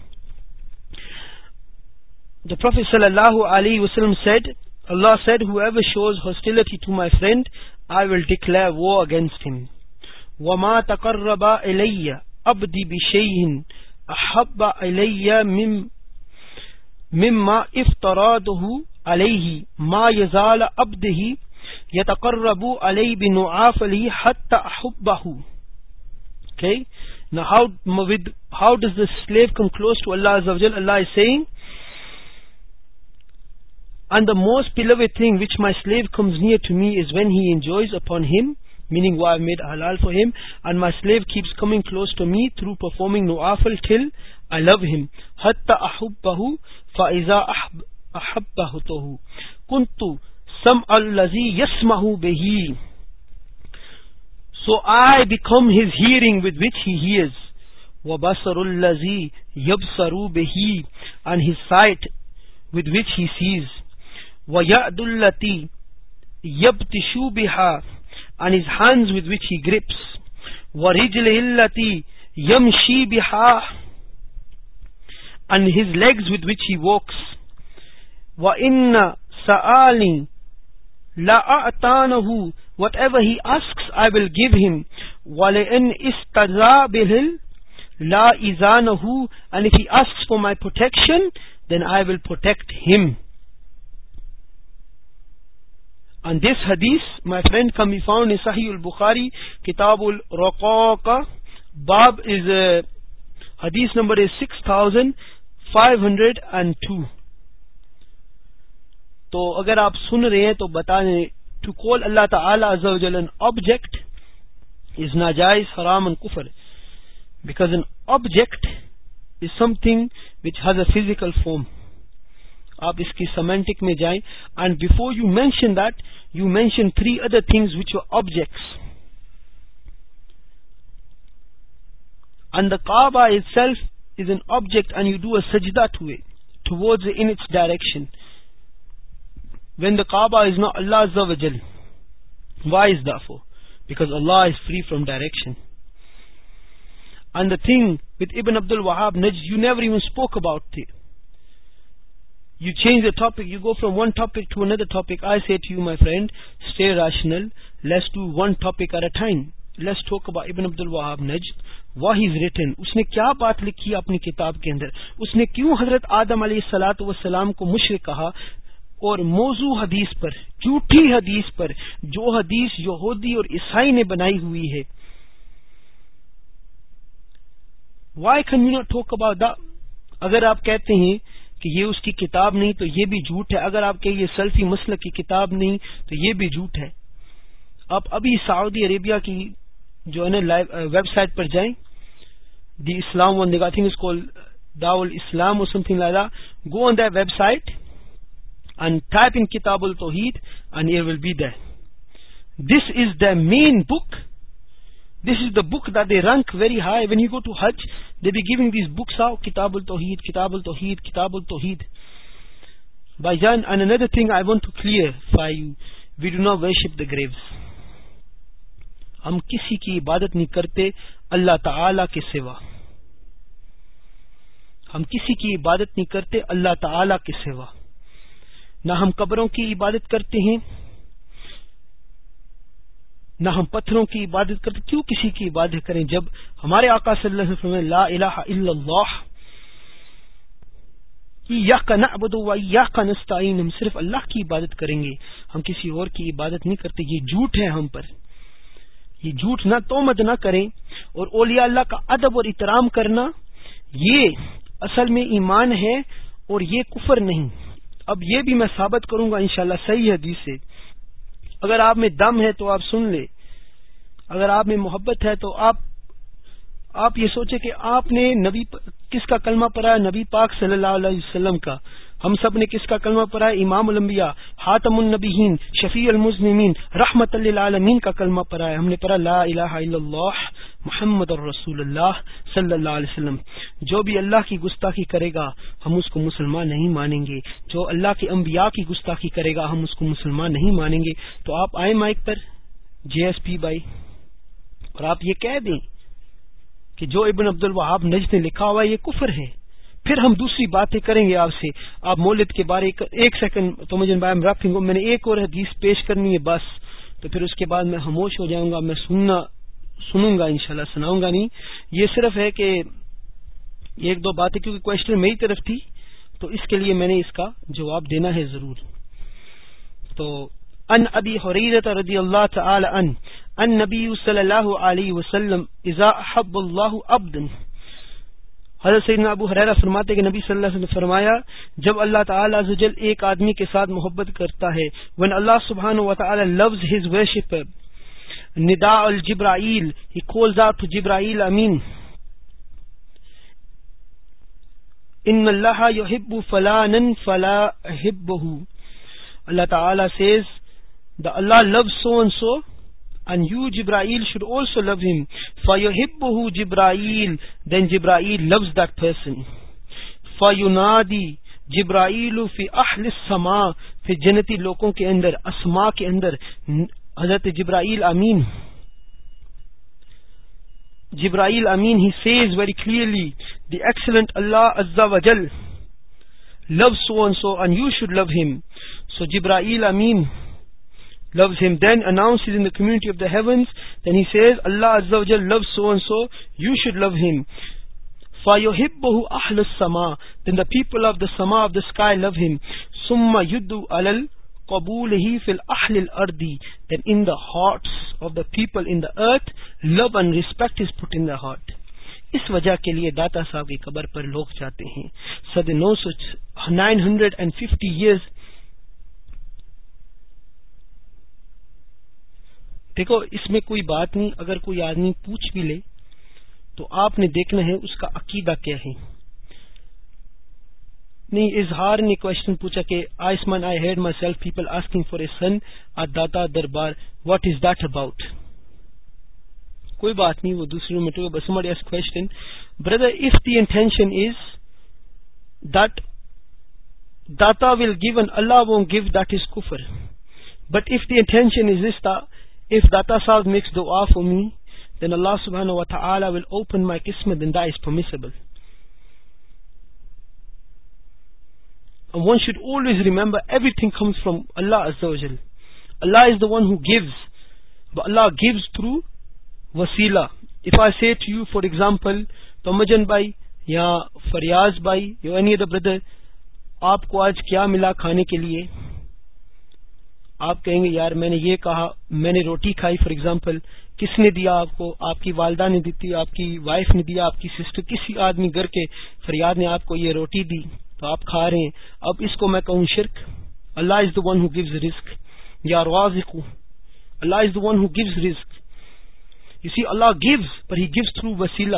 The Prophet sallallahu alaihi wasallam said, Allah said, whoever shows hostility to my friend, I will declare war against him. وَمَا تَقَرَّبَ إِلَيَّ أَبْدِي بِشَيْءٍ أَحَبَّ إِلَيَّ مِمْ مما افتراده عليه ما يزال عبده يتقرب عليه بنعافله حتى احبه okay now how with how does the slave come close to Allah azza wa jal Allah is saying And the most beloved thing which my slave comes near to me is when he enjoys upon him, meaning what I've made halal for him, and my slave keeps coming close to me through performing nu'afil till I love him. حَتَّى أَحُبَّهُ فَإِذَا أَحَبَّهُتُهُ كُنْتُ سم الزی یس مہو بہی۔ So I become his hearing with which hears و بسر الزی یب سرو be and his sight with which he sees و یاد التی یب تشو شو and his hands with which he grips و رجل التی یم شی baud his legs with which he walks و ان ولی لَأَعْتَانَهُ Whatever he asks, I will give him. وَلَئِنْ إِسْتَذَا بِهِلْ لَا إِذَانَهُ And if he asks for my protection, then I will protect him. And this hadith, my friend, can be found in Sahih al-Bukhari, Kitab al-Raqaqa. Bab is, uh, hadith number is 6502. تو اگر آپ سن رہے ہیں تو بتا دیں to call اللہ تعالی عز و جل an object is ناجائز، حرام and کفر. Because an object is something which has a physical form. آپ اس کی سیمینٹک میں جائیں. And before you mention that you mention three other things which your objects and the Kaaba itself is an object and you do a sajdah to a to in its direction when the Kaaba is no Allah وجل why is the four because Allah is free from direction and the thing with Ibn Abd al Wahhab Najd you never even spoke about the You change the topic, you go from one topic to another topic. I say to you, my friend, stay rational. Let's do one topic at a time. Let's talk about Ibn Abdul Wahab Najd. What he's written. اس نے کیا بات لکھی اپنی کتاب کے اندر اس نے کیوں حضرت آدم علیہ السلاۃ وسلام کو مشرق کہا اور موضوع حدیث پر جھوٹی حدیث پر جو حدیث یہودی اور عیسائی نے بنائی ہوئی ہے۔ Why can you not talk about the اگر آپ کہتے ہیں کہ یہ اس کی کتاب نہیں تو یہ بھی جھوٹ ہے۔ اگر آپ کے یہ سیلفی مسل کی کتاب نہیں تو یہ بھی جھوٹ ہے۔ آپ ابھی سعودی عربیہ کی جو ہے نا ویب سائٹ پر جائیں۔ The Islam one thing is call داول Islam or something like go on the website and type in Kitab al Tawhid and here will be this is the main book this is the book the they rank very high when you go to Hajj they be giving these books آؤ Kitab al Tawhid Kitab al Tawhid Kitab al Tawhid by John another thing I want to clarify you we do not worship the graves him کسی کی عبادت نہیں کرتے اللہ تعالی کے سوا۔ ہم کسی کی عبادت نہیں کرتے اللہ تعالی کے سوا۔ نہ ہم قبروں کی عبادت کرتے ہیں، نہ ہم پتھروں کی عبادت کرتے، کیوں کسی کی عبادت کریں؟ جب ہمارے آقا صلی اللہ علیہ وسلم لا الہ الا اللہ کا نعبد و یا کا نستعین، ہم صرف اللہ کی عبادت کریں گے، ہم کسی اور کی عبادت نہیں کرتے، یہ جھوٹ ہے ہم پر۔ یہ جھوٹ نہ تومت نہ کریں، اور اولیاء اللہ کا ادب اور احترام کرنا، یہ اصل میں ایمان ہے اور یہ کفر نہیں۔ اب یہ بھی میں ثابت کروں گا انشاءاللہ صحیح حدیث سے۔ اگر آپ میں دم ہے تو آپ سن لے اگر آپ میں محبت ہے تو آپ آپ یہ سوچے کہ آپ نے نبی کس کا کلمہ پڑھا نبی پاک صلی اللہ علیہ وسلم کا۔ ہم سب نے کس کا کلمہ پڑھا امام الانبیاء حاتم النبیین، شفیع المزنمین رحمت للعالمین کا کلمہ پڑھا ہے ہم نے پڑھا لا الہ الا اللہ۔ محمد الرسول اللہ صلی اللہ علیہ وسلم۔ جو بھی اللہ کی گستاخی کرے گا، ہم اس کو مسلمان نہیں مانیں گے۔ جو اللہ کے انبیاء کی گستاخی کرے گا، ہم اس کو مسلمان نہیں مانیں گے۔ تو آپ آئے مائک پر۔ جے ایس پی بائی اور آپ یہ کہہ دیں کہ جو ابن عبد الوہاب نجد نے لکھا ہوا یہ کفر ہے۔ پھر ہم دوسری باتیں کریں گے آپ سے۔ آپ مولد کے بارے ایک سیکنڈ، تو مجھے میں نے ایک اور حدیث پیش کرنی ہے بس۔ تو پھر اس کے بعد میں خاموش ہو جاؤں گا۔ میں سننا سنوں گا انشاءاللہ، سناؤں گا نہیں۔ یہ صرف ہے کہ ایک دو باتیں کیونکہ کوشچن میری طرف تھی، تو اس کے لیے میں نے اس کا جواب دینا ہے ضرور۔ تو ان ابی حریرت رضی اللہ تعالی ان ان نبی صلی اللہ علیہ وسلم، اذا حب اللہ عبد حضرت سیدنا ابو حریرہ فرماتے کہ نبی صلی اللہ علیہ وسلم نے فرمایا، جب اللہ تعالی عزوجل ایک آدمی کے ساتھ محبت کرتا ہے، when Allah subhanahu wa ta'ala loves his worshipper Nida الجبرائیل. He calls out to جبرائیل امین ان اللہ یحب فلانا فلا احبه Allah ta'ala says that Allah loves so and so and you Jibrail should also love him. فَيُحِبُّهُ جِبْرَائِيل. Then Jibrail loves that person. فَيُنَادِي جبرائیل فی اہل السما پھر جنتی لوگوں کے اندر اسما کے اندر Hazrat Jibrail Amin Jibrail Amin he says very clearly the excellent Allah عز و جل love so and so and you should love him so Jibrail Amin loves him, then announces in the community of the heavens, then he says, Allah Azza wa Jal loves so and so, you should love him. فَيُحِبُّهُ أَحْلُ السَّمَاءِ Then the people of the sama of the sky love him. ثُمَّ يُدُّ عَلَى الْقَبُولِهِ فِي الْأَحْلِ الْأَرْضِ Then in the hearts of the people in the earth, love and respect is put in the heart. اس وجہ کے لیے داتا صاحب کی قبر پر لوگ جاتے ہیں۔ سد نو so nine hundred and fifty years دیکھو اس میں کوئی بات نہیں اگر کوئی آدمی پوچھ بھی لے تو آپ نے دیکھنا ہے اس کا عقیدہ کیا ہے۔ نہیں اظہار نے کوشچن پوچھا کہ آئس آئسمان I had myself people asking for a son a Data Darbar what is that about کوئی بات نہیں وہ دوسری روم میں بس S question brother if the intention is that Data will give and Allah won't give that is کفر but if the intention is this if If Data Sahib makes dua for me, then Allah subhanahu wa ta'ala will open my qismat and that is permissible. And one should always remember everything comes from Allah Azza wa Jal. Allah is the one who gives, but Allah gives through wasila. If I say to you, for example, Tomajan bhai, یا فریاض بھائی یا any other brother آپ کو آج کیا ملا کھانے کے لیے آپ کہیں گے یار میں نے یہ کہا میں نے روٹی کھائی فار ایگزامپل کس نے دیا آپ کو آپ کی والدہ نے دی آپ کی وائف نے دیا آپ کی سسٹر کسی آدمی گھر کے فریاد نے آپ کو یہ روٹی دی تو آپ کھا رہے ہیں۔ اب اس کو میں کہوں شرک۔ Allah is the one who gives risk یا رواز Allah is the one who gives risk you see Allah gives پر ہی گیوز تھرو وسیلہ۔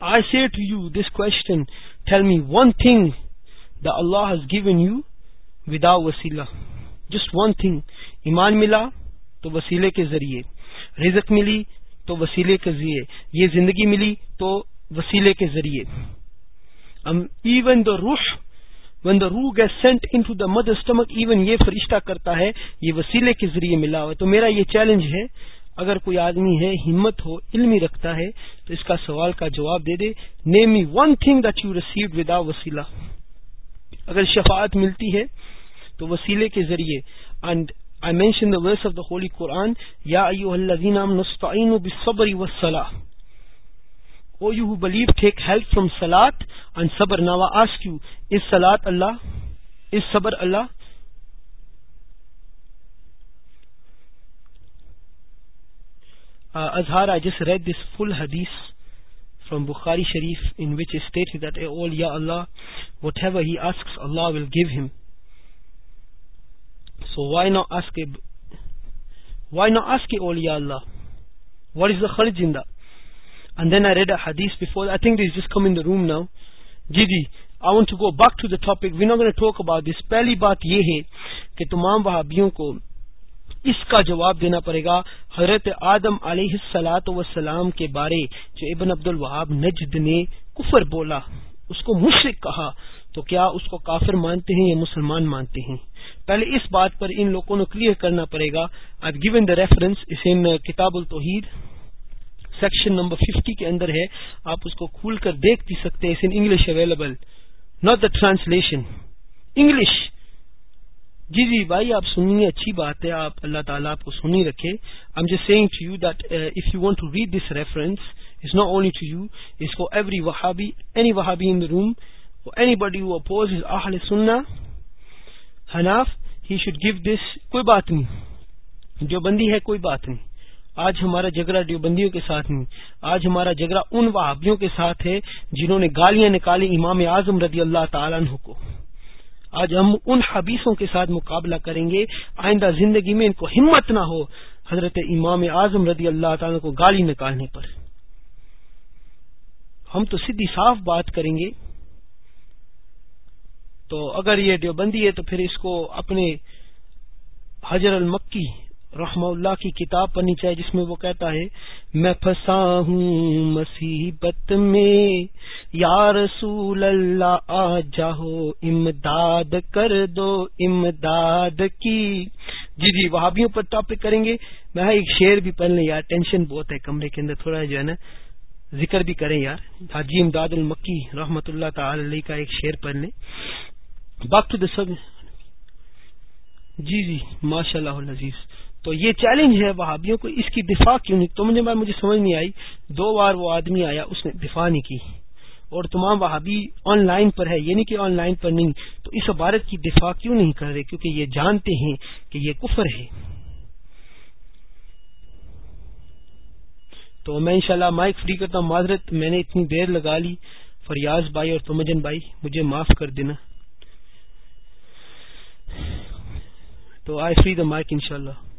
I see to you this question tell me one thing that Allah has given you with a وسیلہ۔ Just one thing ایمان ملا تو وسیلے کے ذریعے۔ رزق ملی تو وسیلے کے ذریعے۔ یہ زندگی ملی تو وسیلے کے ذریعے۔ ایون دا روح ون دا روح gets sent into the mother stomach even یہ فرشتہ کرتا ہے، یہ وسیلے کے ذریعے ملا ہوا تو میرا یہ چیلنج ہے، اگر کوئی آدمی ہے، ہمت ہو علمی رکھتا ہے، تو اس کا سوال کا جواب دے دے۔ Name me one thing that you receive with وسیلہ اگر شفاعت ملتی ہے، تو وسیلے کے ذریعے۔ And I mention the verse of the holy Quran یا بالصبر والصلاح او you who believe take help from salad and صبر ناوا آسک یو از سلاد اللہ از صبر اللہ Azhar, I just read this full hadith from Bukhari Sharif in which is stated that all Ya Allah, whatever he asks, Allah will give him. So why not ask a, why not ask a awliya Allah? What is the kharj in that? And then I read a hadith before. I think this just come in the room now. Gigi, I want to go back to the topic. We're not going to talk about this. پہلی بات یہ ہے کہ تمام وہابیوں کو اس کا جواب دینا پڑے گا حضرت آدم علیہ السلاۃ وسلام کے بارے جو ابن عبد الوہاب نجد نے کفر بولا اس کو مشرق کہا تو کیا اس کو کافر مانتے ہیں یا مسلمان مانتے ہیں پہلے اس بات پر ان لوگوں کو کلیئر کرنا پڑے گا آئی گیون دا ریفرنس اس ان کتاب التوحید سیکشن نمبر ففٹی کے اندر ہے، آپ اس کو کھول کر دیکھ بھی سکتے ہیں in English available not the translation English جی جی بھائی آپ سنیے، اچھی بات ہے، آپ، اللہ تعالیٰ آپ کو سنی رکھے۔ I'm just saying to you that if you want to read this reference is not only to you اس کو ایوری وہابی اینی وہابی ان دا روم اینی بڈی ہو اپوز از آہل سننا حناف ہی شوڈ گیو دس کوئی بات نہیں۔ جو بندی ہے، کوئی بات نہیں۔ آج ہمارا جھگڑا دیوبندیوں کے ساتھ نہیں، آج ہمارا جھگڑا ان وہابیوں کے ساتھ ہے جنہوں نے گالیاں نکالی امام اعظم رضی اللہ تعالیٰ عنہ کو۔ آج ہم ان حبیثوں کے ساتھ مقابلہ کریں گے، آئندہ زندگی میں ان کو ہمت نہ ہو حضرت امام اعظم رضی اللہ تعالیٰ کو گالی نکالنے پر۔ ہم تو سیدھی صاف بات کریں گے۔ تو اگر یہ دیوبندی ہے تو پھر اس کو اپنے حجر المکی رحمہ اللہ کی کتاب پڑھنی چاہیے، جس میں وہ کہتا ہے، میں پھنسا ہوں مصیبت میں۔ یا رسول اللہ، آ جاؤ، امداد کر دو، امداد کی۔ جی جی وہابیوں پر ٹاپک کریں گے۔ میں ایک شعر بھی پڑھ لیں، یار ٹینشن بہت ہے کمرے کے اندر، تھوڑا جو ہے نا، ذکر بھی کریں، یار۔ حاجی امداد المکی رحمت اللہ تعالی علیہ کا ایک شعر پڑھ لیں۔ باق ٹو دا سب جی جی ماشاء اللہ عزیز تو یہ چیلنج ہے وہابیوں کو، اس کی دفاع کیوں نہیں؟ تو مجھے مجھے سمجھ نہیں آئی۔ دو بار وہ آدمی آیا، اس نے دفاع نہیں کی۔ اور تمام وہابی آن لائن پر ہے یعنی کہ آن لائن پر نہیں۔ تو اس عبارت کی دفاع کیوں نہیں کر رہے؟ کیونکہ یہ جانتے ہیں کہ یہ کفر ہے۔ تو میں انشاءاللہ مائک فری کرتا ہوں۔ معذرت، میں نے اتنی دیر لگا لی۔ فریاض بھائی اور تمجن بھائی، مجھے معاف کر دینا۔ تو آئی فری دا مائک انشاءاللہ۔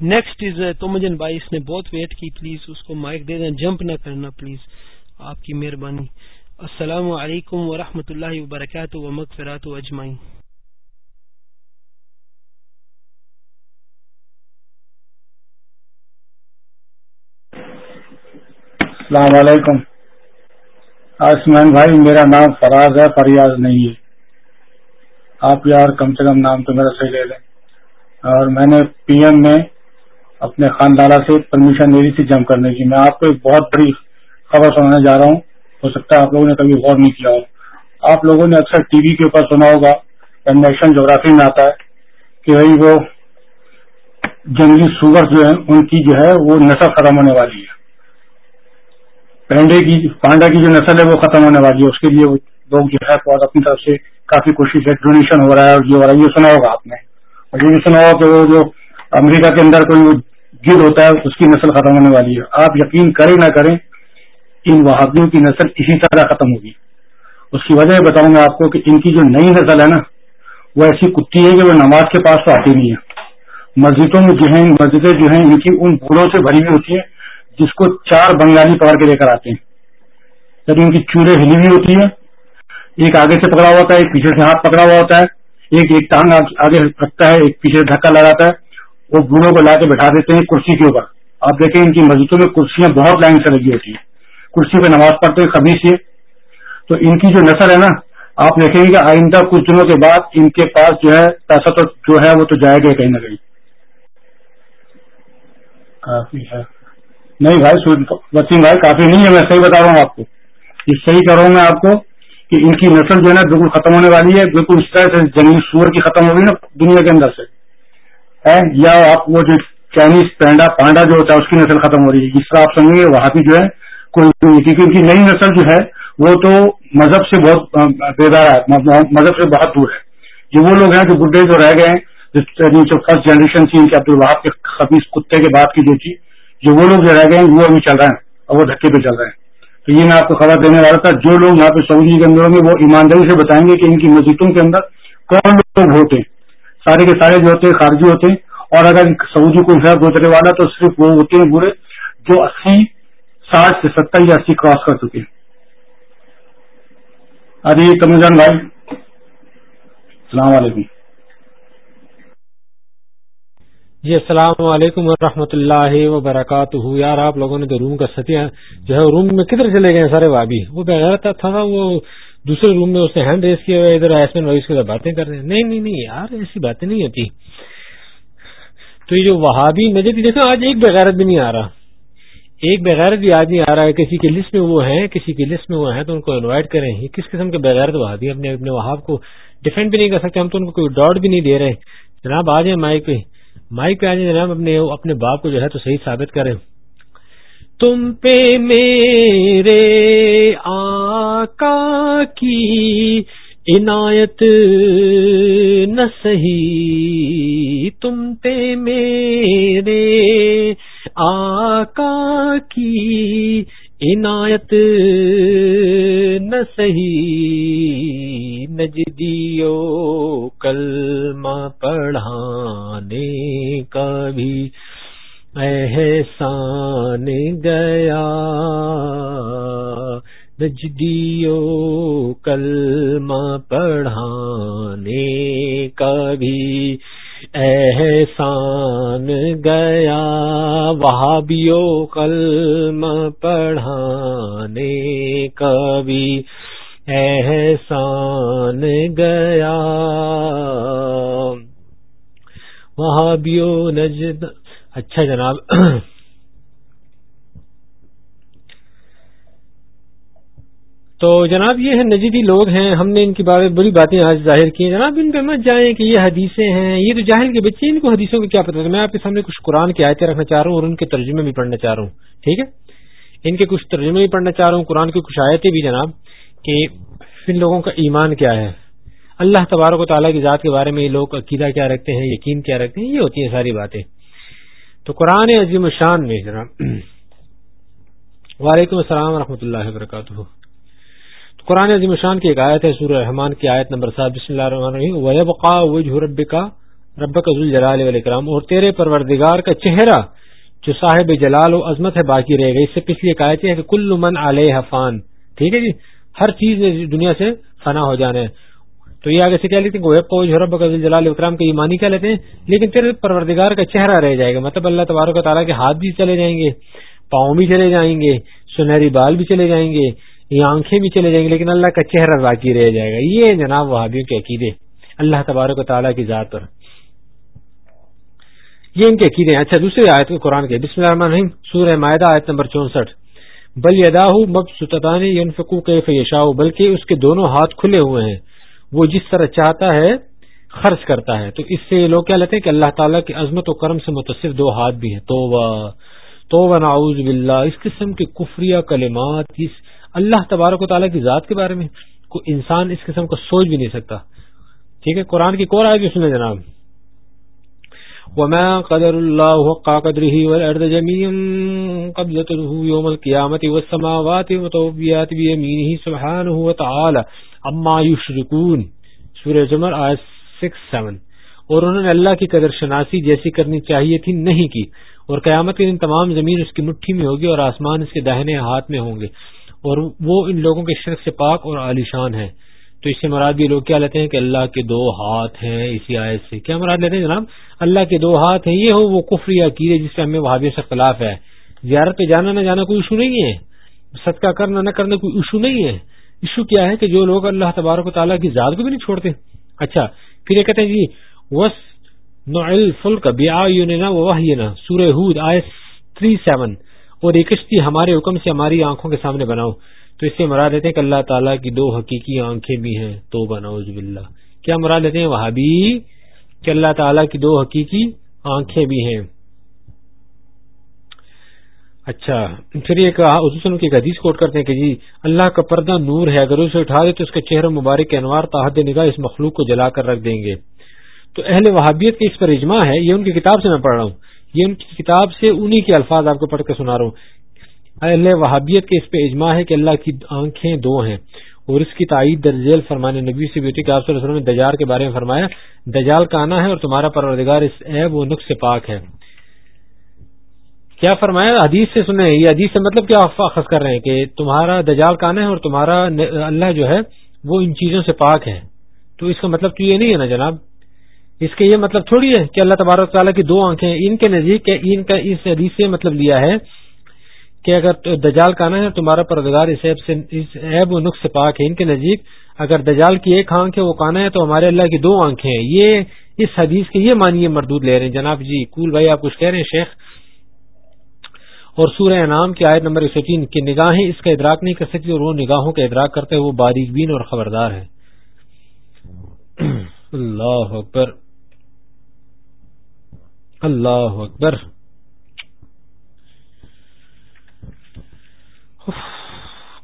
نیکسٹ از تومجن بھائی اس نے بہت ویٹ کی پلیز اس کو مائک دے دیں جمپ نہ کرنا پلیز آپ کی مہربانی السلام علیکم ورحمۃ اللہ وبرکاتہ و مغفرات و اجمائی السلام علیکم آسمان بھائی میرا نام فراز ہے فریاض نہیں ہے آپ یار کم سے کم نام تو میرا صحیح لے لیں اور میں نے پی ایم میں اپنے خاندانہ سے پرمیشن میری تھی جم کرنے کی۔ میں آپ کو ایک بہت بڑی خبر سنانے جا رہا ہوں۔ ہو سکتا ہے آپ لوگوں نے کبھی غور نہیں کیا ہو۔ آپ لوگوں نے اکثر ٹی وی کے اوپر سنا ہوگا یا نیشنل جغرافی میں آتا ہے کہ بھائی وہ جنگلی سور جو ہیں، ان کی جو ہے وہ نسل ختم ہونے والی ہے۔ پینڈے کی، پانڈا کی جو نسل ہے، وہ ختم ہونے والی ہے۔ اس کے لیے لوگ جو ہے، بہت اپنی طرف سے کافی کوشش ہے۔ ڈونیشن ہو رہا ہے اور یہ ہو رہا ہے، یہ سنا ہوگا آپ نے۔ اور یہ بھی سنا ہوگا کہ وہ جو امریکہ کے اندر کوئی گر ہوتا ہے، اس کی نسل ختم ہونے والی ہے۔ آپ یقین کریں نہ کریں، ان وہابیوں کی نسل اسی طرح ختم ہوگی۔ اس کی وجہ بتاؤں گا آپ کو کہ ان کی جو نئی نسل ہے نا، وہ ایسی کتی ہے کہ وہ نماز کے پاس تو آتی نہیں ہے۔ مسجدوں میں جو ہیں، مسجدیں جو ہیں، ان کی ان بھولوں سے بھری ہوئی ہوتی ہیں جس کو چار بنگالی پکڑ کے لے کر آتے ہیں۔ جب ان کی چولہے ہلی ہوئی ہوتی ہے ایک آگے سے پکڑا ہوا ہوتا ہے، ایک پیچھے سے ہاتھ پکڑا ہوا ہوتا ہے، ایک ایک ٹانگ آگے رکھتا ہے، ایک پیچھے دھکا لگاتا ہے۔ وہ بوڑھوں کو لا کے بٹھا دیتے ہیں کرسی کے اوپر۔ آپ دیکھیں ان کی مسجدوں میں کرسیاں بہت لائن سے لگی ہوتی ہیں۔ کرسی پہ نماز پڑھتے ہیں کبھی سے تو ان کی جو نسل ہے نا، آپ دیکھیں گے کہ آئندہ کچھ دنوں کے بعد ان کے پاس جو ہے پیسہ تو جو ہے وہ تو جائے گا کہیں نہ کہیں۔ کافی ہے۔ نہیں بھائی وسیم بھائی، کافی نہیں ہے، میں صحیح بتا رہا ہوں آپ کو۔ یہ صحیح کر رہا ہوں میں آپ کو کہ ان کی نسل جو ہے نا بالکل ختم ہونے والی ہے، بالکل اس طرح سے جنگلی سور کی ختم ہوگی نا دنیا کے اندر سے۔ یا آپ وہ جو چائنیز پینڈا پانڈا جو ہوتا ہے، اس کی نسل ختم ہو رہی ہے۔ جس کا آپ سمجھیں گے، وہاں بھی جو ہے، کوئی کیونکہ ان کی نئی نسل جو ہے، وہ تو مذہب سے بہت بیدار ہے، مذہب سے بہت دور ہے۔ جو وہ لوگ ہیں جو بڈھے جو رہ گئے ہیں جو فرسٹ جنریشن تھی، ان کے عبد الوہاب کے خبیز کتے کے بعد کی جو تھی، جو وہ لوگ جو رہ گئے ہیں، وہ ابھی چل رہے ہیں اور وہ دھکے پہ چل رہے ہیں۔ تو یہ میں آپ کو خبر دینے والا تھا۔ جو لوگ یہاں پہ سعودی کے اندر ہوں گے وہ ایمانداری سے بتائیں گے کہ ان کی مسجدوں کے اندر کون لوگ ہوتے ہیں۔ سارے کے سارے جو ہوتے ہیں، خارجی ہوتے ہیں۔ اور اگر سعودی کو حساب گزرنے والا تو صرف وہ ہوتے ہیں برے جو اسی ساٹھ سے ستر یا اسی کراس کر چکے ہیں۔ ارے کمران بھائی، السلام علیکم۔ جی السلام علیکم ورحمۃ اللہ وبرکاتہ۔ یار، آپ لوگوں نے تو روم کا ستیہ، جو ہے، روم میں کدھر چلے گئے سارے وابی وہ بغیر تھا وہ دوسرے روم میں اس نے ہینڈ ریس کیا ہوا ادھر ایسمین وائس کے باتیں کر رہے ہیں۔ نہیں نہیں نہیں، یار، ایسی باتیں نہیں ہوتی۔ تو یہ جو وہابی، مجھے بھی دیکھا آج ایک بغیرت بھی نہیں آ رہا۔ ایک بغیرت بھی آج نہیں آ رہا۔ ہے کسی کی لسٹ میں وہ ہیں، کسی کی لسٹ میں وہ ہیں، تو ان کو انوائٹ کریں۔ یہ کس قسم کے بغیرت وہابی اپنے اپنے وہاب کو ڈیفینڈ بھی نہیں کر سکتے۔ ہم تو ان کو کوئی ڈاٹ بھی نہیں دے رہے۔ جناب، آ جائیں مائک پہ۔ مائک پہ آ جائیں جناب، اپنے اپنے باپ کو جو ہے تو صحیح ثابت کریں۔ تم پہ میرے آقا کی عنایت نہ سہی تم تے میرے آقا کی عنایت نہ سہی نجدیو کلمہ پڑھانے کا بھی احسان گیا نجدیو کلمہ پڑھانے کا بھی احسان گیا وہابیو کلمہ پڑھانے کا بھی احسان گیا۔ وہابیو نجد اچھا جناب تو جناب یہ نجدی لوگ ہیں، ہم نے ان کی بارے بڑی باتیں آج ظاہر کی ہیں۔ جناب ان پہ مت جائیں کہ یہ حدیثیں ہیں، یہ تو جاہل کے بچے ان کو حدیثوں کو کیا پتہ میں آپ کے سامنے کچھ قرآن کی آیتیں رکھنا چاہ رہا ہوں اور ان کے ترجمے بھی پڑھنا چاہ رہا ہوں، ٹھیک ہے؟ ان کے کچھ ترجمے بھی پڑھنا چاہ رہا ہوں، قرآن کی کچھ آیتیں بھی جناب کہ ان لوگوں کا ایمان کیا ہے۔ اللہ تبارک و تعالیٰ کی ذات کے بارے میں یہ لوگ عقیدہ کیا رکھتے ہیں، یقین کیا رکھتے ہیں، یہ ہوتی ہیں ساری باتیں۔ تو قرآن عظیم الشان میں جناب، وعلیکم السلام ورحمۃ اللہ وبرکاتہ۔ تو قرآن عظیم الشان کی ایک آیت ہے، سورہ رحمان کی آیت نمبر سات۔ بسم اللہ الرحمن الرحیم۔ ویبقا وجہ ربک ربک ذو الجلال والاکرام اور تیرے پروردگار کا چہرہ، جو صاحب جلال و عظمت ہے، باقی رہے گا اس سے پچھلی ایک آیت ہے کہ کل من علیہ فان۔ ٹھیک ہے جی؟ ہر چیز دنیا سے فنا ہو جانا ہے۔ تو یہ آگے سے کیا لیتے ہیں رب جلال اکرام کے ایمانی کیا لیتے ہیں؟ لیکن تیرے پروردگار کا چہرہ رہ جائے گا۔ مطلب اللہ تبارک و تعالیٰ کے ہاتھ بھی چلے جائیں گے، پاؤں بھی چلے جائیں گے، سنہری بال بھی چلے جائیں گے، یہ آنکھیں بھی چلے جائیں گے، لیکن اللہ کا چہرہ باقی رہ جائے گا۔ یہ جناب وہابیوں کے عقیدے۔ اللہ تبارک و تعالیٰ کی ذات پر۔ یہ ان کے عقیدے ہیں۔ اچھا دوسرے آیت کو قرآن کے۔ بسم اللہ الرحمن الرحیم، سورہ معدہ آیت نمبر چونسٹھ۔ بل یداہ مب ستانی ینفقو کیف بلکہ اس کے دونوں ہاتھ کھلے ہوئے ہیں۔ وہ جس طرح چاہتا ہے خرچ کرتا ہے۔ تو اس سے لوگ کیا لیتے ہیں کہ اللہ تعالیٰ کی عظمت و کرم سے متصر دو ہاتھ بھی ہیں۔ توبہ توبہ، نعوذ باللہ۔ اس قسم کے کفریہ کلمات، اس اللہ تبارک و تعالیٰ کی ذات کے بارے میں کوئی انسان اس قسم کو سوچ بھی نہیں سکتا۔ ٹھیک ہے؟ قرآن کی کور آئے گی اس سنیں جناب۔ وما قدر الله حق قدره والأرض جميعا قبضته يوم القيامة والسماوات وطوبيات بيمينه سبحانه وتعالى۔ اما يشركون۔ سورة جمر آیت 6-7 اور انہوں نے اللہ کی قدر شناسی جیسی کرنی چاہیے تھی نہیں کی۔ اور قیامت کے دن تمام زمین اس کی مٹھی میں ہوگی اور آسمان اس کے داہنے ہاتھ میں ہوں گے۔ اور وہ ان لوگوں کے شرک سے پاک اور عالیشان ہے۔ تو اس سے مراد بھی لوگ کیا لیتے ہیں کہ اللہ کے دو ہاتھ ہیں اسی آیت سے۔ کیا مراد لیتے ہیں جناب؟ اللہ کے دو ہاتھ ہیں، یہ ہو وہ کفری عقیدے جس سے ہمیں وہابی سے خلاف ہے۔ زیارت پہ جانا نہ جانا کوئی ایشو نہیں ہے۔ صدقہ کرنا نہ کرنا کوئی ایشو نہیں ہے۔ ایشو کیا ہے کہ جو لوگ اللہ تبارک و تعالیٰ کی ذات کو بھی نہیں چھوڑتے اچھا پھر یہ کہتے ہیں جی وس نو فل کا بیا نا سورہ ہود آئے تھری سیون۔ اور ایک کشتی ہمارے حکم سے ہماری آنکھوں کے سامنے بناؤ۔ تو اس سے مراد لیتے ہیں کہ اللہ تعالیٰ کی دو حقیقی آنکھیں بھی ہیں۔ تو بناؤز باللہ۔ کیا مراد لیتے ہیں؟ وہابی، کہ اللہ تعالیٰ کی دو حقیقی آنکھیں بھی ہیں۔ اچھا پھر ایک کی حدیث کوٹ کرتے ہیں کہ جی اللہ کا پردہ نور ہے، اگر اسے اٹھا دے تو اس کے چہرہ مبارک کے انوار تاحد نگاہ اس مخلوق کو جلا کر رکھ دیں گے۔ تو اہل وہابیت کے اس پر اجماع ہے، یہ ان کی کتاب سے میں پڑھ رہا ہوں۔ یہ ان کی کتاب سے انہی کے الفاظ آپ کو پڑھ کے سنا رہا ہوں۔ اہل وہابیت کے اس پہ اجماع ہے کہ اللہ کی آنکھیں دو ہیں، اور اس کی تائید درجیل فرمانے نبی سے بھی ہوتی کہ آپ صلی اللہ علیہ وسلم نے دجال کے بارے میں فرمایا، دجال کا آنا ہے اور تمہارا پروردگار اس عیب و نقص سے پاک ہے۔ کیا فرمایا حدیث سے سنیں، یہ حدیث سے مطلب کیا اخذ کر رہے ہیں کہ تمہارا دجال کا آنا ہے اور تمہارا اللہ جو ہے وہ ان چیزوں سے پاک ہے؟ تو اس کا مطلب تو یہ نہیں ہے نا جناب؟ اس کا یہ مطلب تھوڑی ہے کہ اللہ تبارک تعالیٰ کی دو آنکھیں ان کے نزدیک ان کا اس حدیث سے مطلب لیا ہے کہ اگر دجال کانا ہے، تمہارا پردگار اس عیب سے، اس عیب و نقص سے پاک ہے۔ ان کے نزدیک اگر دجال کی ایک آنکھ ہے، وہ کانا ہے، تو ہمارے اللہ کی دو آنکھیں ہیں۔ یہ اس حدیث کے یہ مانیے مردود لے رہے ہیں۔ جناب جی کول بھائی، آپ کچھ کہہ رہے ہیں؟ شیخ اور سورہ انعام کی آیت نمبر ایک سو تین کی نگاہیں اس کا ادراک نہیں کر سکتی اور وہ نگاہوں کا ادراک کرتے وہ باریک بین اور خبردار ہے اللہ اکبر۔ اللہ اکبر۔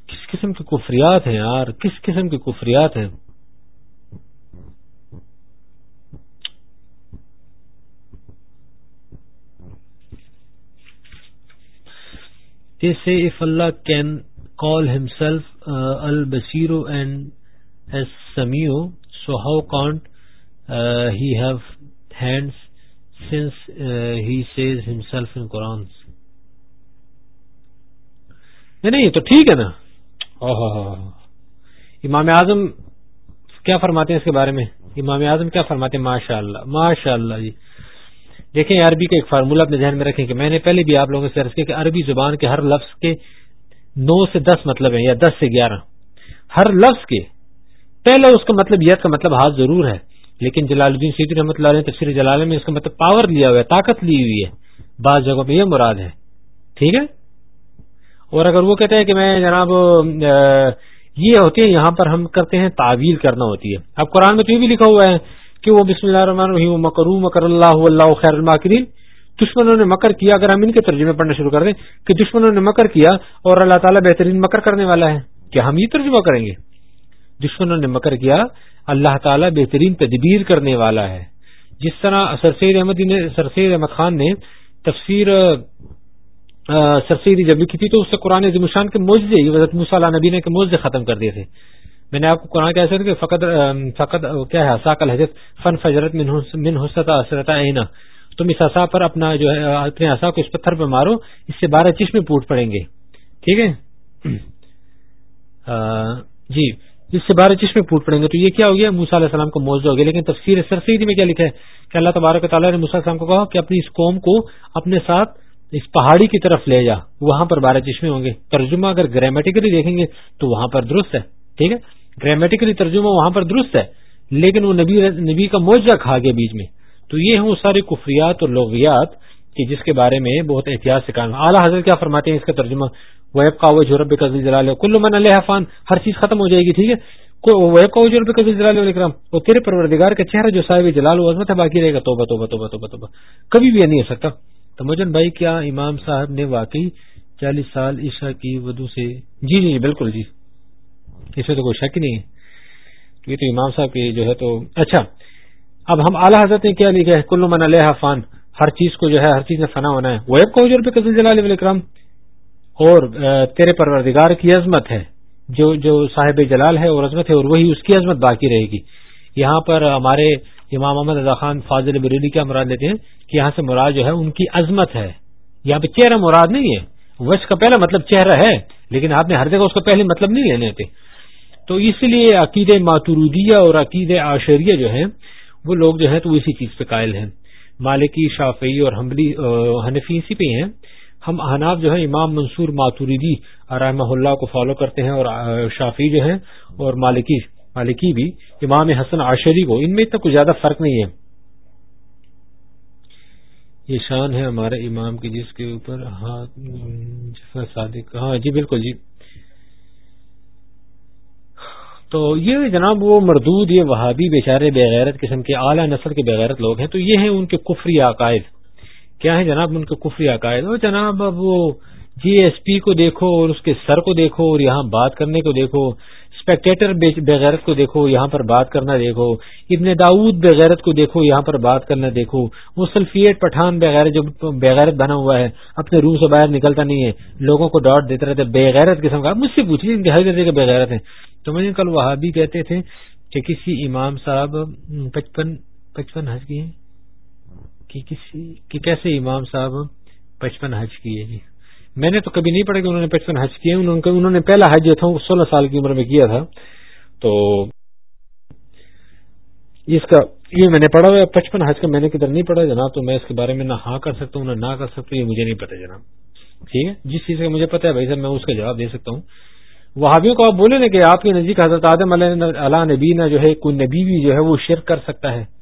کس قسم کی کفریات ہیں یار؟ کس قسم کی کفریات ہیں؟ They say if Allah can call himself uh, Al-Basiru and As-Samiu, so how can't uh, he have hands since uh, he says himself in Quran? نہیں یہ تو ٹھیک ہے نا امام اعظم کیا فرماتے ہیں اس کے بارے میں امام اعظم کیا فرماتے ہیں ماشاء اللہ ماشاء اللہ جی دیکھیں عربی کا ایک فارمولہ اپنے ذہن میں رکھیں کہ میں نے پہلے بھی آپ لوگوں سے عرض کیا کہ عربی زبان کے ہر لفظ کے نو سے دس مطلب ہیں یا دس سے گیارہ۔ ہر لفظ کے پہلے اس کا مطلب یہ کا مطلب ہاتھ ضرور ہے، لیکن جلال الدین سیدی رحمۃ اللہ علیہ تفصیل جلال میں اس کا مطلب پاور لیا ہوا ہے، طاقت لی ہوئی ہے۔ بعض جگہوں پہ یہ مراد ہے۔ ٹھیک ہے؟ اور اگر وہ کہتے ہیں کہ میں جناب یہ ہوتی ہے، یہاں پر ہم کرتے ہیں تعویل کرنا ہوتی ہے۔ اب قرآن میں تو یہ بھی لکھا ہوا ہے کہ وہ بسم اللہ الرحمن الرحیم مکرو، مکر اللہ اللہ خیر الماکرین. دشمنوں نے مکر کیا، اگر ہم ان کے ترجمے پڑھنا شروع کر دیں کہ دشمنوں نے مکر کیا اور اللہ تعالیٰ بہترین مکر کرنے والا ہے، کیا ہم یہ ترجمہ کریں گے؟ دشمنوں نے مکر کیا، اللہ تعالیٰ بہترین تدبیر کرنے والا ہے۔ جس طرح سر سید احمد سر سید احمد خان نے تفسیر سر سیدی جب لکھی تھی، تو اس سے قرآن عظیم شان کے موجے وزت مصالح نبی نے موزے ختم کر دیے تھے۔ میں نے آپ کو قرآن کہا کہ فقط فقط کیا ہے ساکل حضرت فن فجرت من حسرت اسرتا اینا تم اس اصا پر اپنا جو ہے، اپنے اصا کو اس پتھر پہ مارو، اس سے بارہ چشمے پوٹ پڑیں گے. ٹھیک ہے؟ جی اس سے بارہ چشمے پوٹ پڑیں گے، تو یہ کیا ہو گیا؟ موسا علیہ السلام کو موضوع ہو گیا لیکن تفسیر سرسیدی میں کیا لکھا ہے؟ کہ اللہ تبارک تعالیٰ نے موسیٰ السلام کو کہا کہ اپنی اس قوم کو اپنے ساتھ اس پہاڑی کی طرف لے جا، وہاں پر بارہ چشمے ہوں گے. ترجمہ اگر گرامیٹیکلی دیکھیں گے، تو وہاں پر درست ہے. ٹھیک ہے؟ گرامیٹیکلی ترجمہ وہاں پر درست ہے، لیکن وہ نبی نبی کا موجہ کھا گیا بیچ میں۔ تو یہ ہیں وہ سارے کفریات اور لغویات کہ جس کے بارے میں بہت احتیاط سے کام اعلیٰ حضرت کیا فرماتے ہیں اس کا ترجمہ؟ ویب کا وہ جورب قزل جلال کل من اللہ فان۔ ہر چیز ختم ہو جائے گی، ٹھیک ہے؟ ویب کا وہ جورب قزل جلال علیکم وہ تیرے پروردگار کا چہرہ جو صاحب جلال و عظمت ہے، باقی رہے گا، توبہ توبہ توبہ توبہ توبہ۔ کبھی بھی نہیں ہو سکتا۔ تو مجن بھائی، کیا امام صاحب نے واقعی چالیس سال عشاء کی ودو سے جی،, جی جی بالکل جی۔ اس میں تو کوئی شک نہیں ہے یہ تو امام صاحب کی جو ہے تو اچھا اب ہم اعلیٰ حضرت نے کیا لکھا ہے؟ کلو من علیہ فان۔ ہر چیز کو جو ہے، ہر چیز میں فنا ہونا ہے۔ وہ ایک کو پہ قزل جلال علیہ اکرم اور تیرے پروردگار کی عظمت ہے۔ جو جو صاحب جلال ہے، اور عظمت ہے، اور وہی اس کی عظمت باقی رہے گی۔ یہاں پر ہمارے امام محمد رضا خان فاضل بریلی کیا مراد لیتے ہیں؟ کہ یہاں سے مراد جو ہے، ان کی عظمت ہے۔ یہاں پہ چہرہ مراد نہیں ہے۔ وش کا پہلا مطلب چہرہ ہے، لیکن آپ نے ہر جگہ اس کا پہلے مطلب نہیں لینے ہوتے تو اس لیے عقید ماترودیہ اور عقید عشریہ جو ہے وہ لوگ جو ہے تو اسی چیز پہ قائل ہیں۔ مالکی، شافعی اور حملی حنفی اسی پہ ہیں۔ ہم احناف جو ہے امام منصور ماتوریدی، رحمہ اللہ کو فالو کرتے ہیں اور شافی جو ہیں اور مالکی مالکی بھی، امام حسن عاشری کو۔ ان میں اتنا کچھ زیادہ فرق نہیں ہے۔ یہ شان ہے ہمارے امام کی، جس کے اوپر صادق ہاں جی بالکل جی۔ تو یہ جناب وہ مردود، یہ وہابی بیچارے بغیرت قسم کے اعلیٰ نسل کے بغیرت لوگ ہیں، تو یہ ہیں ان کے کفری عقائد۔ کیا ہے جناب ان کے کفری عقائد؟ اور جناب اب وہ جی ایس پی کو دیکھو اور اس کے سر کو دیکھو اور یہاں بات کرنے کو دیکھو۔ اسپیکٹیٹر بغیرت کو دیکھو، یہاں پر بات کرنا دیکھو، ابن داود بغیرت کو دیکھو، یہاں پر بات کرنا دیکھو۔ وہ سلفیٹ پٹھان بغیر جو بغیرت بنا ہوا ہے، اپنے روح سے باہر نکلتا نہیں ہے۔ لوگوں کو ڈاٹ دیتے رہتے، بغیرت قسم کا مجھ سے پوچھیے ان کے ہر درجے کے بغیرت ہیں۔ تو مجھے کل وہابی کہتے تھے کہ کسی امام صاحب، پچپن پچپن حج کیے؟ کہ کسی کہ کیسے امام صاحب پچپن حج کیے جی؟ میں نے تو کبھی نہیں پڑھا کہ انہوں نے پچپن حج کیے انہوں نے پہلا حج جو تھا سولہ سال کی عمر میں کیا تھا۔ تو اس کا یہ میں نے پڑھا ہوا پچپن حج کا میں نے کدھر نہیں پڑھا، جناب، تو میں اس کے بارے میں نہ ہاں کر سکتا ہوں، نہ نہ کر سکتا ہوں، یہ مجھے نہیں پتا جناب۔ ٹھیک ہے؟ جس چیز کا مجھے پتا ہے، بھائی سر میں اس کا جواب دے سکتا ہوں۔ وہابیوں کو آپ بولے نا کہ آپ کے نزدیک حضرت آدم علیہ نبی نہ جو ہے، کوئی نبی بھی جو ہے، وہ شرک کر سکتا ہے۔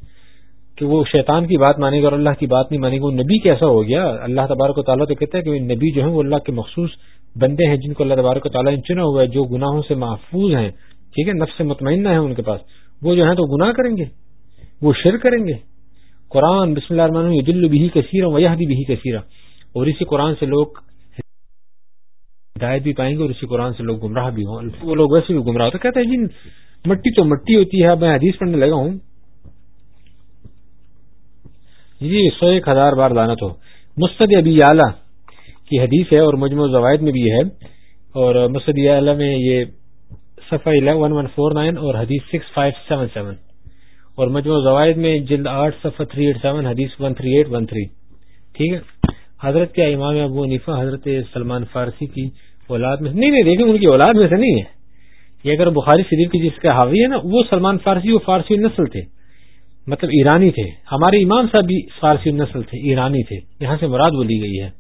کہ وہ شیطان کی بات مانے گا اور اللہ کی بات نہیں مانے گا، وہ نبی کیسا ہو گیا؟ اللہ تبارک و تعالیٰ تو کہتا ہے کہ نبی جو ہیں وہ اللہ کے مخصوص بندے ہیں، جن کو اللہ تبارک و تعالیٰ نے چنا ہوا ہے، جو گناہوں سے محفوظ ہیں۔ ٹھیک ہے، نفس مطمئنہ ہے ان کے پاس۔ وہ جو ہے تو گناہ کریں گے، وہ شر کریں گے۔ قرآن، بسم اللہ الرحمن دل بھی کثیر وہ بھی کثیرہ اور اسی قرآن سے لوگ ہدایت بھی پائیں گے اور اسی قرآن سے لوگ گمراہ بھی ہوں۔ وہ لوگ ویسے بھی گمراہ تو کہتے ہیں جی مٹی تو مٹی ہوتی ہے میں حدیث پڑھنے لگا ہوں۔ جی سو ایک ہزار بار لانت ہو۔ مستد ابی اعلیٰ کی حدیث ہے اور مجموع زوائد میں بھی ہے۔ اور مسد میں یہ صفحہ ون ون فور نائن اور حدیث سکس فائیو سیون سیون اور مجموع زوائد میں جلد آٹھ صفحہ تھری ایٹ سیون حدیث one three eight one three ٹھیک ہے؟ حضرت کے امام ابو نیفا حضرت سلمان فارسی کی اولاد میں نہیں نہیں، دیکھیں، ان کی اولاد میں سے نہیں ہے۔ یہ اگر بخاری شریف کی جس کا حاوی ہے نا، وہ سلمان فارسی وہ فارسی نسل تھے۔ مطلب ایرانی تھے۔ ہمارے امام صاحب بھی فارسی نسل تھے، ایرانی تھے۔ یہاں سے مراد بولی گئی ہے۔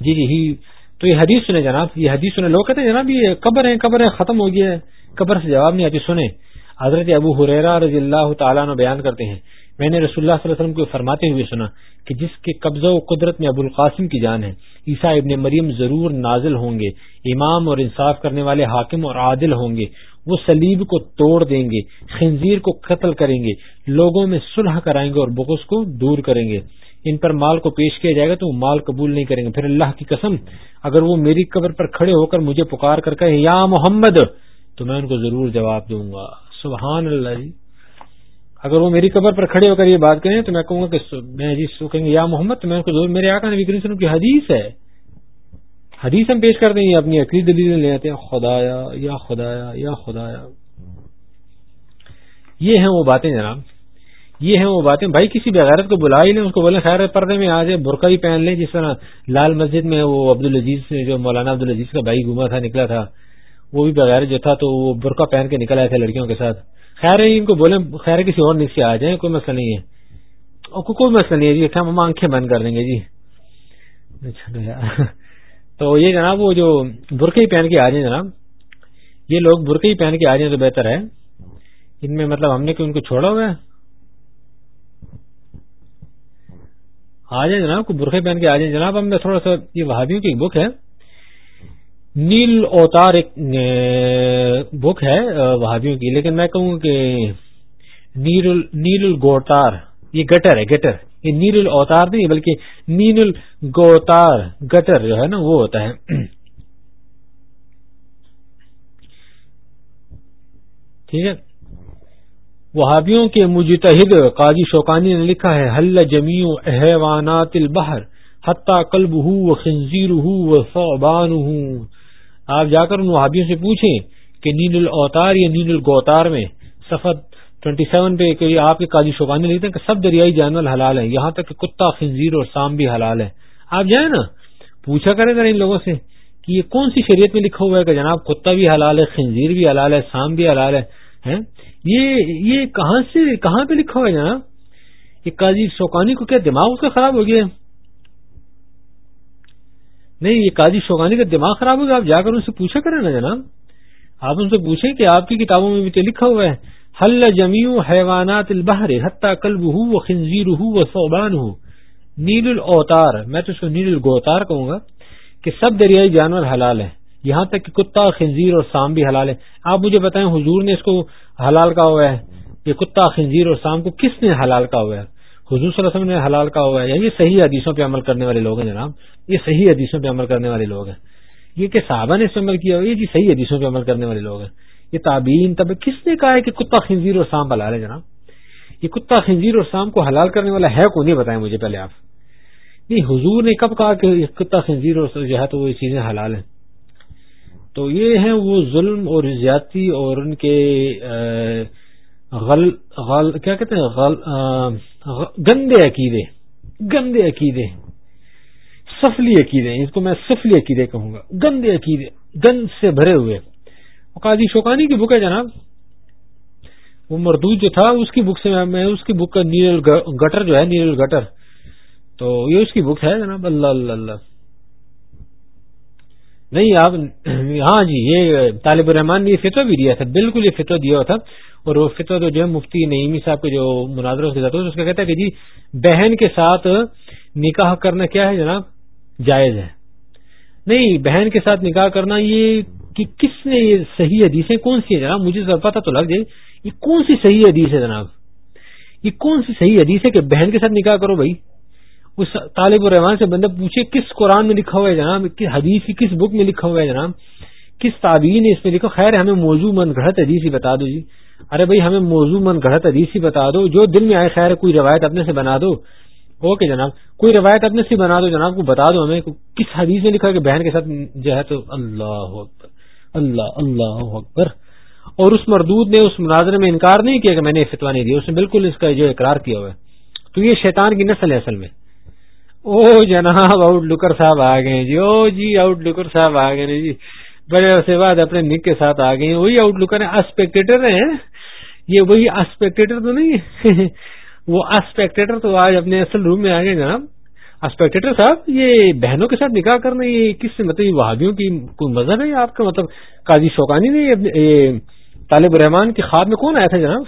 جی جی ہی۔ تو یہ حدیث سنے جناب، یہ حدیث سنے لوگ کہتے ہیں جناب، یہ قبر ہیں، قبر ہے ختم ہو گیا ہے۔ قبر سے جواب نہیں آتی سنے حضرت ابو حریرا رضی اللہ تعالیٰ نے بیان کرتے ہیں۔ میں نے رسول اللہ صلی اللہ علیہ وسلم کو فرماتے ہوئے سنا کہ جس کے قبضہ و قدرت میں ابو القاسم کی جان ہے، عیسیٰ ابن مریم ضرور نازل ہوں گے۔ امام اور انصاف کرنے والے حاکم اور عادل ہوں گے۔ وہ سلیب کو توڑ دیں گے، خنزیر کو قتل کریں گے، لوگوں میں صلح کرائیں گے اور بغض کو دور کریں گے۔ ان پر مال کو پیش کیا جائے گا تو وہ مال قبول نہیں کریں گے۔ پھر اللہ کی قسم، اگر وہ میری قبر پر کھڑے ہو کر مجھے پکار کر کہے، یا محمد! تو میں ان کو ضرور جواب دوں گا۔ سبحان اللہ جی۔ اگر وہ میری قبر پر کھڑے ہو کر یہ بات کریں تو میں کہوں گا کہ میں جی کہیں گے، یا محمد! تو میں ان کو ضرور میرے آقا نبی کریم وسلم کی حدیث ہے۔ حدیث ہم پیش کر دیں گے اپنی عقلی دلیل لے آتے ہیں، خدایا، یا خدایا یا خدایا۔ یہ ہیں وہ باتیں جناب۔ یہ ہیں وہ باتیں۔ بھائی کسی بغیرت کو بلا ہی لیں، اس کو بولیں خیر پردے میں آ جائے برقع ہی پہن لیں۔ جس طرح لال مسجد میں وہ عبد العزیز جو مولانا عبد العزیز کا بھائی گما تھا، نکلا تھا، وہ بھی بغیر جو تھا تو وہ برقع پہن کے نکل آئے تھے لڑکیوں کے ساتھ۔ خیر ان کو بولیں، خیر کسی اور نیچے آ جائیں، کوئی مسئلہ نہیں ہے۔ کوئی مسئلہ نہیں ہے جی ہم آنکھیں بند کر دیں گے جی۔ اچھا تو یہ جناب وہ جو برقع ہی پہن کے آ جائیں جناب، یہ لوگ برقع ہی پہن کے آ جائیں تو بہتر ہے۔ ان میں مطلب ہم نے کہ ان کو چھوڑا ہوا ہے۔ آ جائیں جناب کو برقے پہن کے آ جائیں۔ جناب، ہم نے تھوڑا سا یہ وہابیوں کی ایک بک ہے۔ نیل اوتار ایک بک ہے وہابیوں کی۔ لیکن میں کہوں کہ نیل الگوتار یہ گٹر ہے، گٹر۔ یہ نیل الاوتار نہیں، بلکہ نیل الگوتار گٹر جو ہے نا، وہ ہوتا ہے۔ ٹھیک ہے۔ وہابیوں کے مجتہد قاضی شوکانی نے لکھا ہے، حل جمی احوانات البحر حتہ کلب ہوں خنزیر ہوں و صوبان ہوں آپ جا کر ان وہابیوں سے پوچھیں کہ نیل الاوتار یا نیل الگوتار میں سفر ٹوینٹی سیون پہ کہ آپ کے قاضی شوکانی لکھتے ہیں کہ سب دریائی جانور حلال ہیں، یہاں تک کہ کتا، خنزیر اور سام بھی حلال ہے آپ جائیں نا، پوچھا کریں ذرا ان لوگوں سے کہ یہ کون سی شریعت میں لکھا ہوا ہے کہ جناب کتا بھی حلال ہے، خنزیر بھی حلال ہے، سام بھی حلال ہے؟ یہ یہ کہاں سے، کہاں پہ لکھا ہوا ہے جناب؟ یہ قاضی شوکانی کو کیا دماغ اس کا خراب ہو گیا نہیں، یہ قاضی شوکانی کا دماغ خراب ہو گیا، آپ جا کر ان سے پوچھا کریں نا جناب۔ آپ ان سے پوچھیں کہ آپ کی کتابوں میں بھی تو لکھا ہوا ہے۔ حل جمیو حیوانات البحر حتہ کلب ہوں وہ خنزیر ہوں وہ صوبان ہوں نیل الاوتار، میں تو اس کو نیل الگوتار کہوں گا، کہ سب دریائی جانور حلال ہیں۔ یہاں تک کہ کتا، خنزیر اور سام بھی حلال ہے آپ مجھے بتائیں حضور نے اس کو حلال کا ہوا ہے؟ یہ کتا، خنزیر اور سام کو کس نے حلال کا ہوا ہے؟ حضور صلی اللہ علیہ وسلم نے حلال کا ہوا ہے۔ یعنی یہ صحیح حدیثوں پہ عمل کرنے والے لوگ ہیں جناب۔ یہ صحیح حدیثوں پہ عمل کرنے والے لوگ ہیں۔ یہ کہ صحابہ نے اس پہ عمل کیا ہوا یہ جی صحیح حدیثوں پہ عمل کرنے والے لوگ ہیں۔ یہ تابعین تب کس نے کہا ہے کہ کتا خنزیر اور سام حلال ہے جناب؟ یہ کتا خنزیر اور سام کو حلال کرنے والا ہے کو نہیں بتائیں مجھے پہلے آپ۔ نہیں، حضور نے کب کہا کہ کتا خنزیر اور جو ہے تو وہ چیزیں حلال ہیں؟ تو یہ ہیں وہ ظلم اور زیادتی اور ان کے غل غل، کیا کہتے ہیں؟ غل گندے عقیدے گندے عقیدے، سفلی عقیدے، اس کو میں سفلی عقیدے کہوں گا۔ گندے عقیدے، گند سے بھرے ہوئے۔ قاضی شوکانی کی بک ہے جناب۔ وہ مردود جو تھا، اس کی بک سے میں اس کی بک کا نیل گٹر جو ہے، نیل گٹر۔ تو یہ اس کی بک ہے جناب۔ اللہ اللہ اللہ۔ نہیں، آپ ہاں جی یہ طالب الرحمان نے یہ فتو بھی دیا تھا۔ بالکل یہ فتو دیا ہوا تھا۔ اور وہ فتو تو جو ہے، مفتی نعیمی صاحب کے جو مناظر اس کا کہتا ہے کہ جی بہن کے ساتھ نکاح کرنا کیا ہے جناب؟ جائز ہے۔ نہیں، بہن کے ساتھ نکاح کرنا یہ کہ کس نے یہ صحیح حدیث ہے کون سی ہے جناب؟ مجھے پتا تو لگ جائے۔ یہ کون سی صحیح حدیث ہے جناب؟ یہ کون سی صحیح حدیث ہے کہ بہن کے ساتھ نکاح کرو بھائی؟ اس طالب الرحمان سے بندہ پوچھے، کس قرآن میں لکھا ہوا ہے جناب؟ حدیث کی کس بک میں لکھا ہوا ہے جناب؟ کس تعبیر نے اس میں لکھا؟ خیر، ہمیں موضوع من گھڑت حدیث ہی بتا دو جی۔ ارے بھائی، ہمیں موضوع من گھڑت حدیث ہی بتا دو۔ جو دل میں آئے خیر، کوئی روایت اپنے سے بنا دو۔ اوکے جناب، کوئی روایت اپنے سے بنا دو جناب، کو بتا دو ہمیں کس حدیث میں لکھا کہ بہن کے ساتھ جو ہے تو اللہ اکبر۔ اللہ اللہ اکبر۔ اور اس مردود نے اس مناظرے میں انکار نہیں کیا کہ میں نے فتوا نہیں دیا، اس نے بالکل اس کا جو اقرار کیا ہوا ہے۔ تو یہ شیطان کی نسل ہے اصل میں۔ او جناب آؤٹ لکر صاحب آ گئے جی۔ او جی آؤٹ لکر صاحب آ گئے جی۔ بڑے عرصے بعد اپنے نک کے ساتھ آ گئے وہی آؤٹ لکر ہے اسپیکٹیٹر ہیں۔ یہ وہی اسپیکٹیٹر تو نہیں [laughs] وہ اسپیکٹیٹر تو آج اپنے اصل روم میں آ گئے جناب۔ اسپیکٹیٹر صاحب، یہ بہنوں کے ساتھ نکاح کرنا، یہ کس سے مطلب وہابیوں کی کوئی مذہب ہے آپ کا مطلب قاضی شوقانی نے طالب الرحمان کے خواب میں کون آیا تھا جناب؟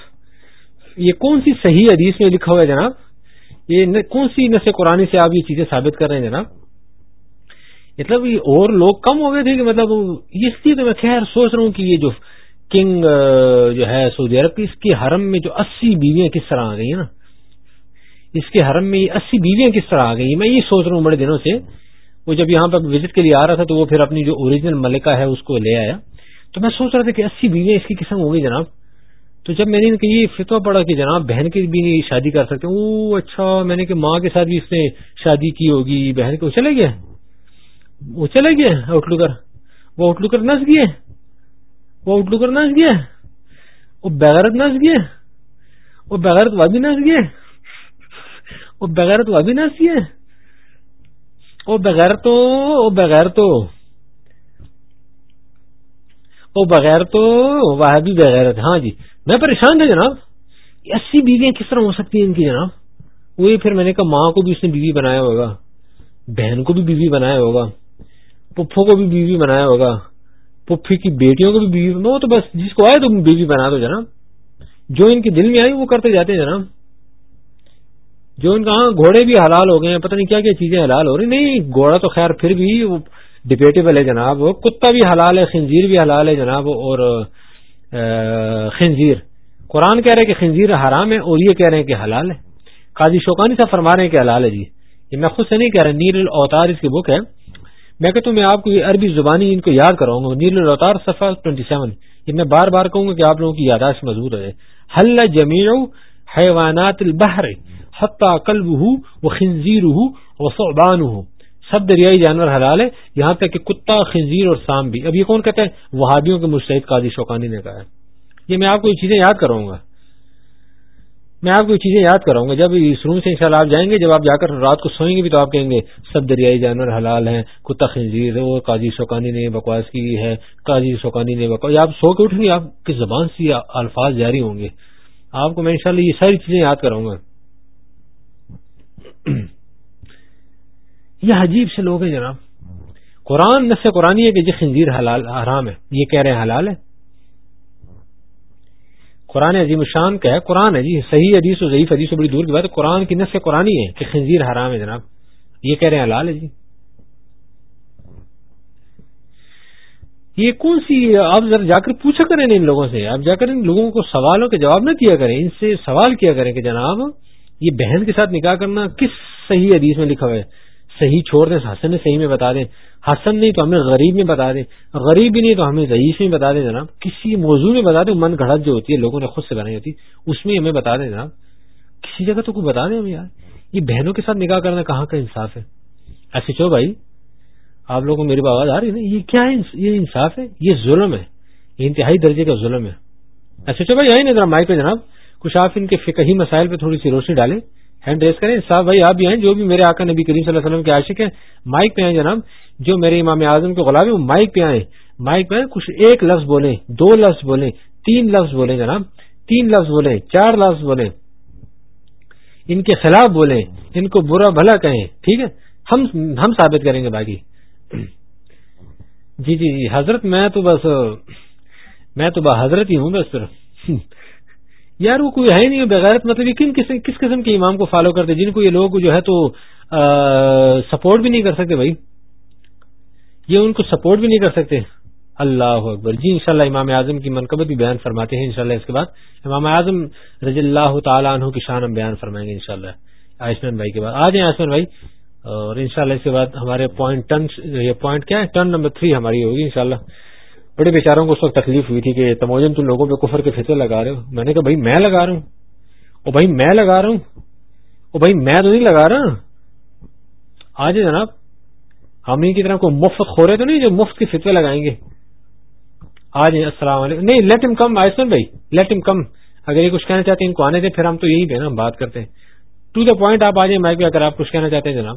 یہ کون سی صحیح حدیث میں لکھا ہوا ہے جناب؟ یہ کون سی نس قرآن سے آپ یہ چیزیں ثابت کر رہے ہیں جناب؟ مطلب یہ اور لوگ کم ہو گئے تھے کہ مطلب اس لیے تو میں خیر سوچ رہا ہوں کہ یہ جو کنگ، جو ہے سعودی عرب کی، اس کے حرم میں جو اسی بیویاں کس طرح آ گئی ہیں نا؟ اس کے حرم میں یہ اسی بیویاں کس طرح آ گئی میں یہ سوچ رہا ہوں بڑے دنوں سے، وہ جب یہاں پر وزٹ کے لیے آ رہا تھا تو وہ پھر اپنی جو اوریجنل ملکہ ہے اس کو لے آیا۔ تو میں سوچ رہا تھا کہ اسی بیویاں اس کی قسم ہو گئی جناب۔ تو جب میں نے یہ فتوا پڑا کہ جناب بہن کی بھی نہیں شادی کر سکتے او اچھا میں نے کہ ماں کے ساتھ بھی اس نے شادی کی ہوگی، بہن کو چلے گیا وہ چلے گیا آؤٹ لوکر وہ آؤٹ لوکر نس گیا وہ آؤٹ لوکر نس گیا وہ بغیرت نس گیا وہ بغیرت وہ بھی نس گیا وہ بغیر تو ابھی نہ ہے۔ وہ بغیر تو وہ بغیر تو۔ وہ بغیر تو وہ بھی بغیر ہاں جی میں پریشان تھا جناب۔ اسی بیویاں کس طرح ہو سکتی ہیں ان کی جناب؟ وہی پھر میں نے کہا، ماں کو بھی اس نے بیوی بنایا ہوگا، بہن کو بھی بیوی بنایا ہوگا پپھو کو بھی بیوی بنایا ہوگا پپھی کی بیٹیوں کو بھی بیوی وہ تو بس جس کو آئے تو بیوی بنا دو جناب۔ جو ان کے دل میں آئی وہ کرتے جاتے ہیں جناب۔ جو ان کا ہاں گھوڑے بھی حلال ہو گئے ہیں، پتہ نہیں کیا کیا چیزیں حلال ہو رہی نہیں، گھوڑا تو خیر، پھر بھی ڈبیٹیبل ہے جناب کتا بھی حلال ہے، خنزیر بھی حلال ہے جناب، اور خنزیر۔ قرآن کہہ رہے کہ خنزیر حرام ہے، اور یہ کہہ رہے ہیں کہ حلال ہے۔ قاضی شوقانی صاحب فرما رہے ہیں کہ حلال ہے جی۔ یہ میں خود سے نہیں کہہ رہا، نیل الاوتار اس کی بک ہے۔ میں کہتا ہوں، میں آپ کو یہ عربی زبانی ان کو یاد کراؤں گا۔ نیل الاوتار صفحہ ٹوینٹی سیون یہ میں بار بار کہوں گا کہ آپ لوگوں کی یاداشت مضبوط ہے حل جمیع حیوانات البحر۔ حتہ کلب ہوں وہ خنزیر ہوں وہ صوبان ہوں سب دریائی جانور حلال ہے. یہاں تک کہ کتا، خنزیر اور سام بھی. اب یہ کون کہتا ہے وہابیوں کے مستحد قاضی شوقانی نے کہا ہے. یہ میں آپ کو یہ چیزیں یاد کراؤں گا. میں آپ کو یہ چیزیں یاد کراؤں گا. جب اس روم سے انشاءاللہ آپ جائیں گے، جب آپ جا کر رات کو سوئیں گے بھی تو آپ کہیں گے، سب دریائی جانور حلال ہیں، کتا، خنزیر ہے وہ قاضی شوقانی نے بکواس کی ہے، قاضی شوقانی نے بکواس آپ سو کے اٹھیں گے، آپ کی زبان سے الفاظ جاری ہوں گے. آپ کو میں انشاءاللہ یہ ساری چیزیں یاد کراؤں گا. [clears throat] یہ عجیب سے لوگ ہیں جناب۔ قرآن نس قرآن ہے کہ جی خنزیر حلال، حرام ہے۔ یہ کہہ رہے ہیں حلال ہے۔ قرآن عظیم الشان کا ہے۔ قرآن ہے جی صحیح حدیث و ضعیف حدیث و بڑی دور کی بات ہے۔ قرآن کی نس قرآن ہے کہ خنزیر حرام ہے جناب۔ یہ کہہ رہے ہیں حلال ہے جی۔ یہ کون سی آپ ذرا جا کر پوچھا کریں ان لوگوں سے۔ آپ جا کر ان لوگوں کو سوالوں کے جواب نہ کیا کریں۔ ان سے سوال کیا کریں کہ جناب یہ بہن کے ساتھ نکاح کرنا کس صحیح حدیث میں لکھا ہوا ہے؟ صحیح چھوڑ دیں، حسن صحیح میں بتا دیں۔ حسن نہیں تو ہمیں غریب میں بتا دیں۔ غریب بھی نہیں تو ہمیں ضعیف میں بتا دیں جناب۔ کسی موضوع میں بتا دیں، من گھڑت جو ہوتی ہے، لوگوں نے خود سے بنائی ہوتی، اس میں ہمیں بتا دیں جناب۔ کسی جگہ تو کوئی بتا دیں ہمیں یار۔ یہ بہنوں کے ساتھ نکاح کرنا کہاں کا انصاف ہے؟ ایسے چو بھائی، آپ لوگوں کو میری آواز آ رہی ہے نا؟ یہ کیا ہے یہ انصاف ہے؟ یہ ظلم ہے۔ یہ انتہائی درجے کا ظلم ہے۔ ایسے چو بھائی آئیں ذرا مائک پہ جناب۔ کچھ آپ ان کے فقہی مسائل پہ تھوڑی سی روشنی ڈالیں۔ ہینڈ ریس کریں۔ صاحب بھائی، آپ بھی ہیں جو بھی میرے آقا نبی کریم صلی اللہ علیہ وسلم کے عاشق ہیں مائک پہ آئیں جناب۔ جو میرے امام اعظم کے غلام ہیں، وہ مائک پہ آئیں۔ مائک پہ آئیں کچھ ایک لفظ بولیں، دو لفظ بولیں، تین لفظ بولیں جناب۔ تین لفظ بولیں، چار لفظ بولیں۔ ان کے خلاف بولیں، ان کو برا بھلا کہیں۔ ٹھیک ہے؟ ہم ہم ثابت کریں گے باقی۔ جی جی جی حضرت، میں تو بس، میں تو حضرت ہی ہوں بس پھر۔ یار وہ کوئی ہے نہیں، بغیرت مطلب یہ کن کس قسم کے امام کو فالو کرتے؟ جن کو یہ لوگ جو ہے تو سپورٹ بھی نہیں کر سکتے بھائی۔ یہ ان کو سپورٹ بھی نہیں کر سکتے۔ اللہ اکبر۔ جی انشاءاللہ امام اعظم کی منقبت بھی بیان فرماتے ہیں، انشاءاللہ اس کے بعد۔ امام اعظم رضی اللہ تعالیٰ عنہ کی شان ہم بیان فرمائیں گے، انشاءاللہ۔ شاء بھائی کے بعد۔ آ جائیں آیوشمان بھائی۔ اور انشاءاللہ اس کے بعد ہمارے پوائنٹ ٹن یہ پوائنٹ کیا ہے؟ ٹرن نمبر تھری ہماری ہوگی، انشاءاللہ۔ بڑے بیچاروں کو اس وقت تکلیف ہوئی تھی کہ تموجن تم لوگوں پہ کفر کے فطر لگا رہے ہو۔ میں نے کہا، بھائی، میں لگا رہا ہوں۔ اور بھائی، میں لگا رہا ہوں۔ او بھائی، میں تو نہیں لگا رہا۔ آج جناب، ہم ہی کی طرح کوئی مفت خورے تو نہیں جو مفت کے فتوے لگائیں گے۔ آج السلام علیکم۔ نہیں لیٹ ام کم آئسن بھائی لیٹ ام کم اگر یہ کچھ کہنا چاہتے ہیں، ان کو آنے دیں، پھر ہم تو یہی پہ نا ہم بات کرتے ہیں۔ ٹو دا پوائنٹ آپ آ جائیں میں بھی اگر آپ کچھ کہنا چاہتے ہیں جناب۔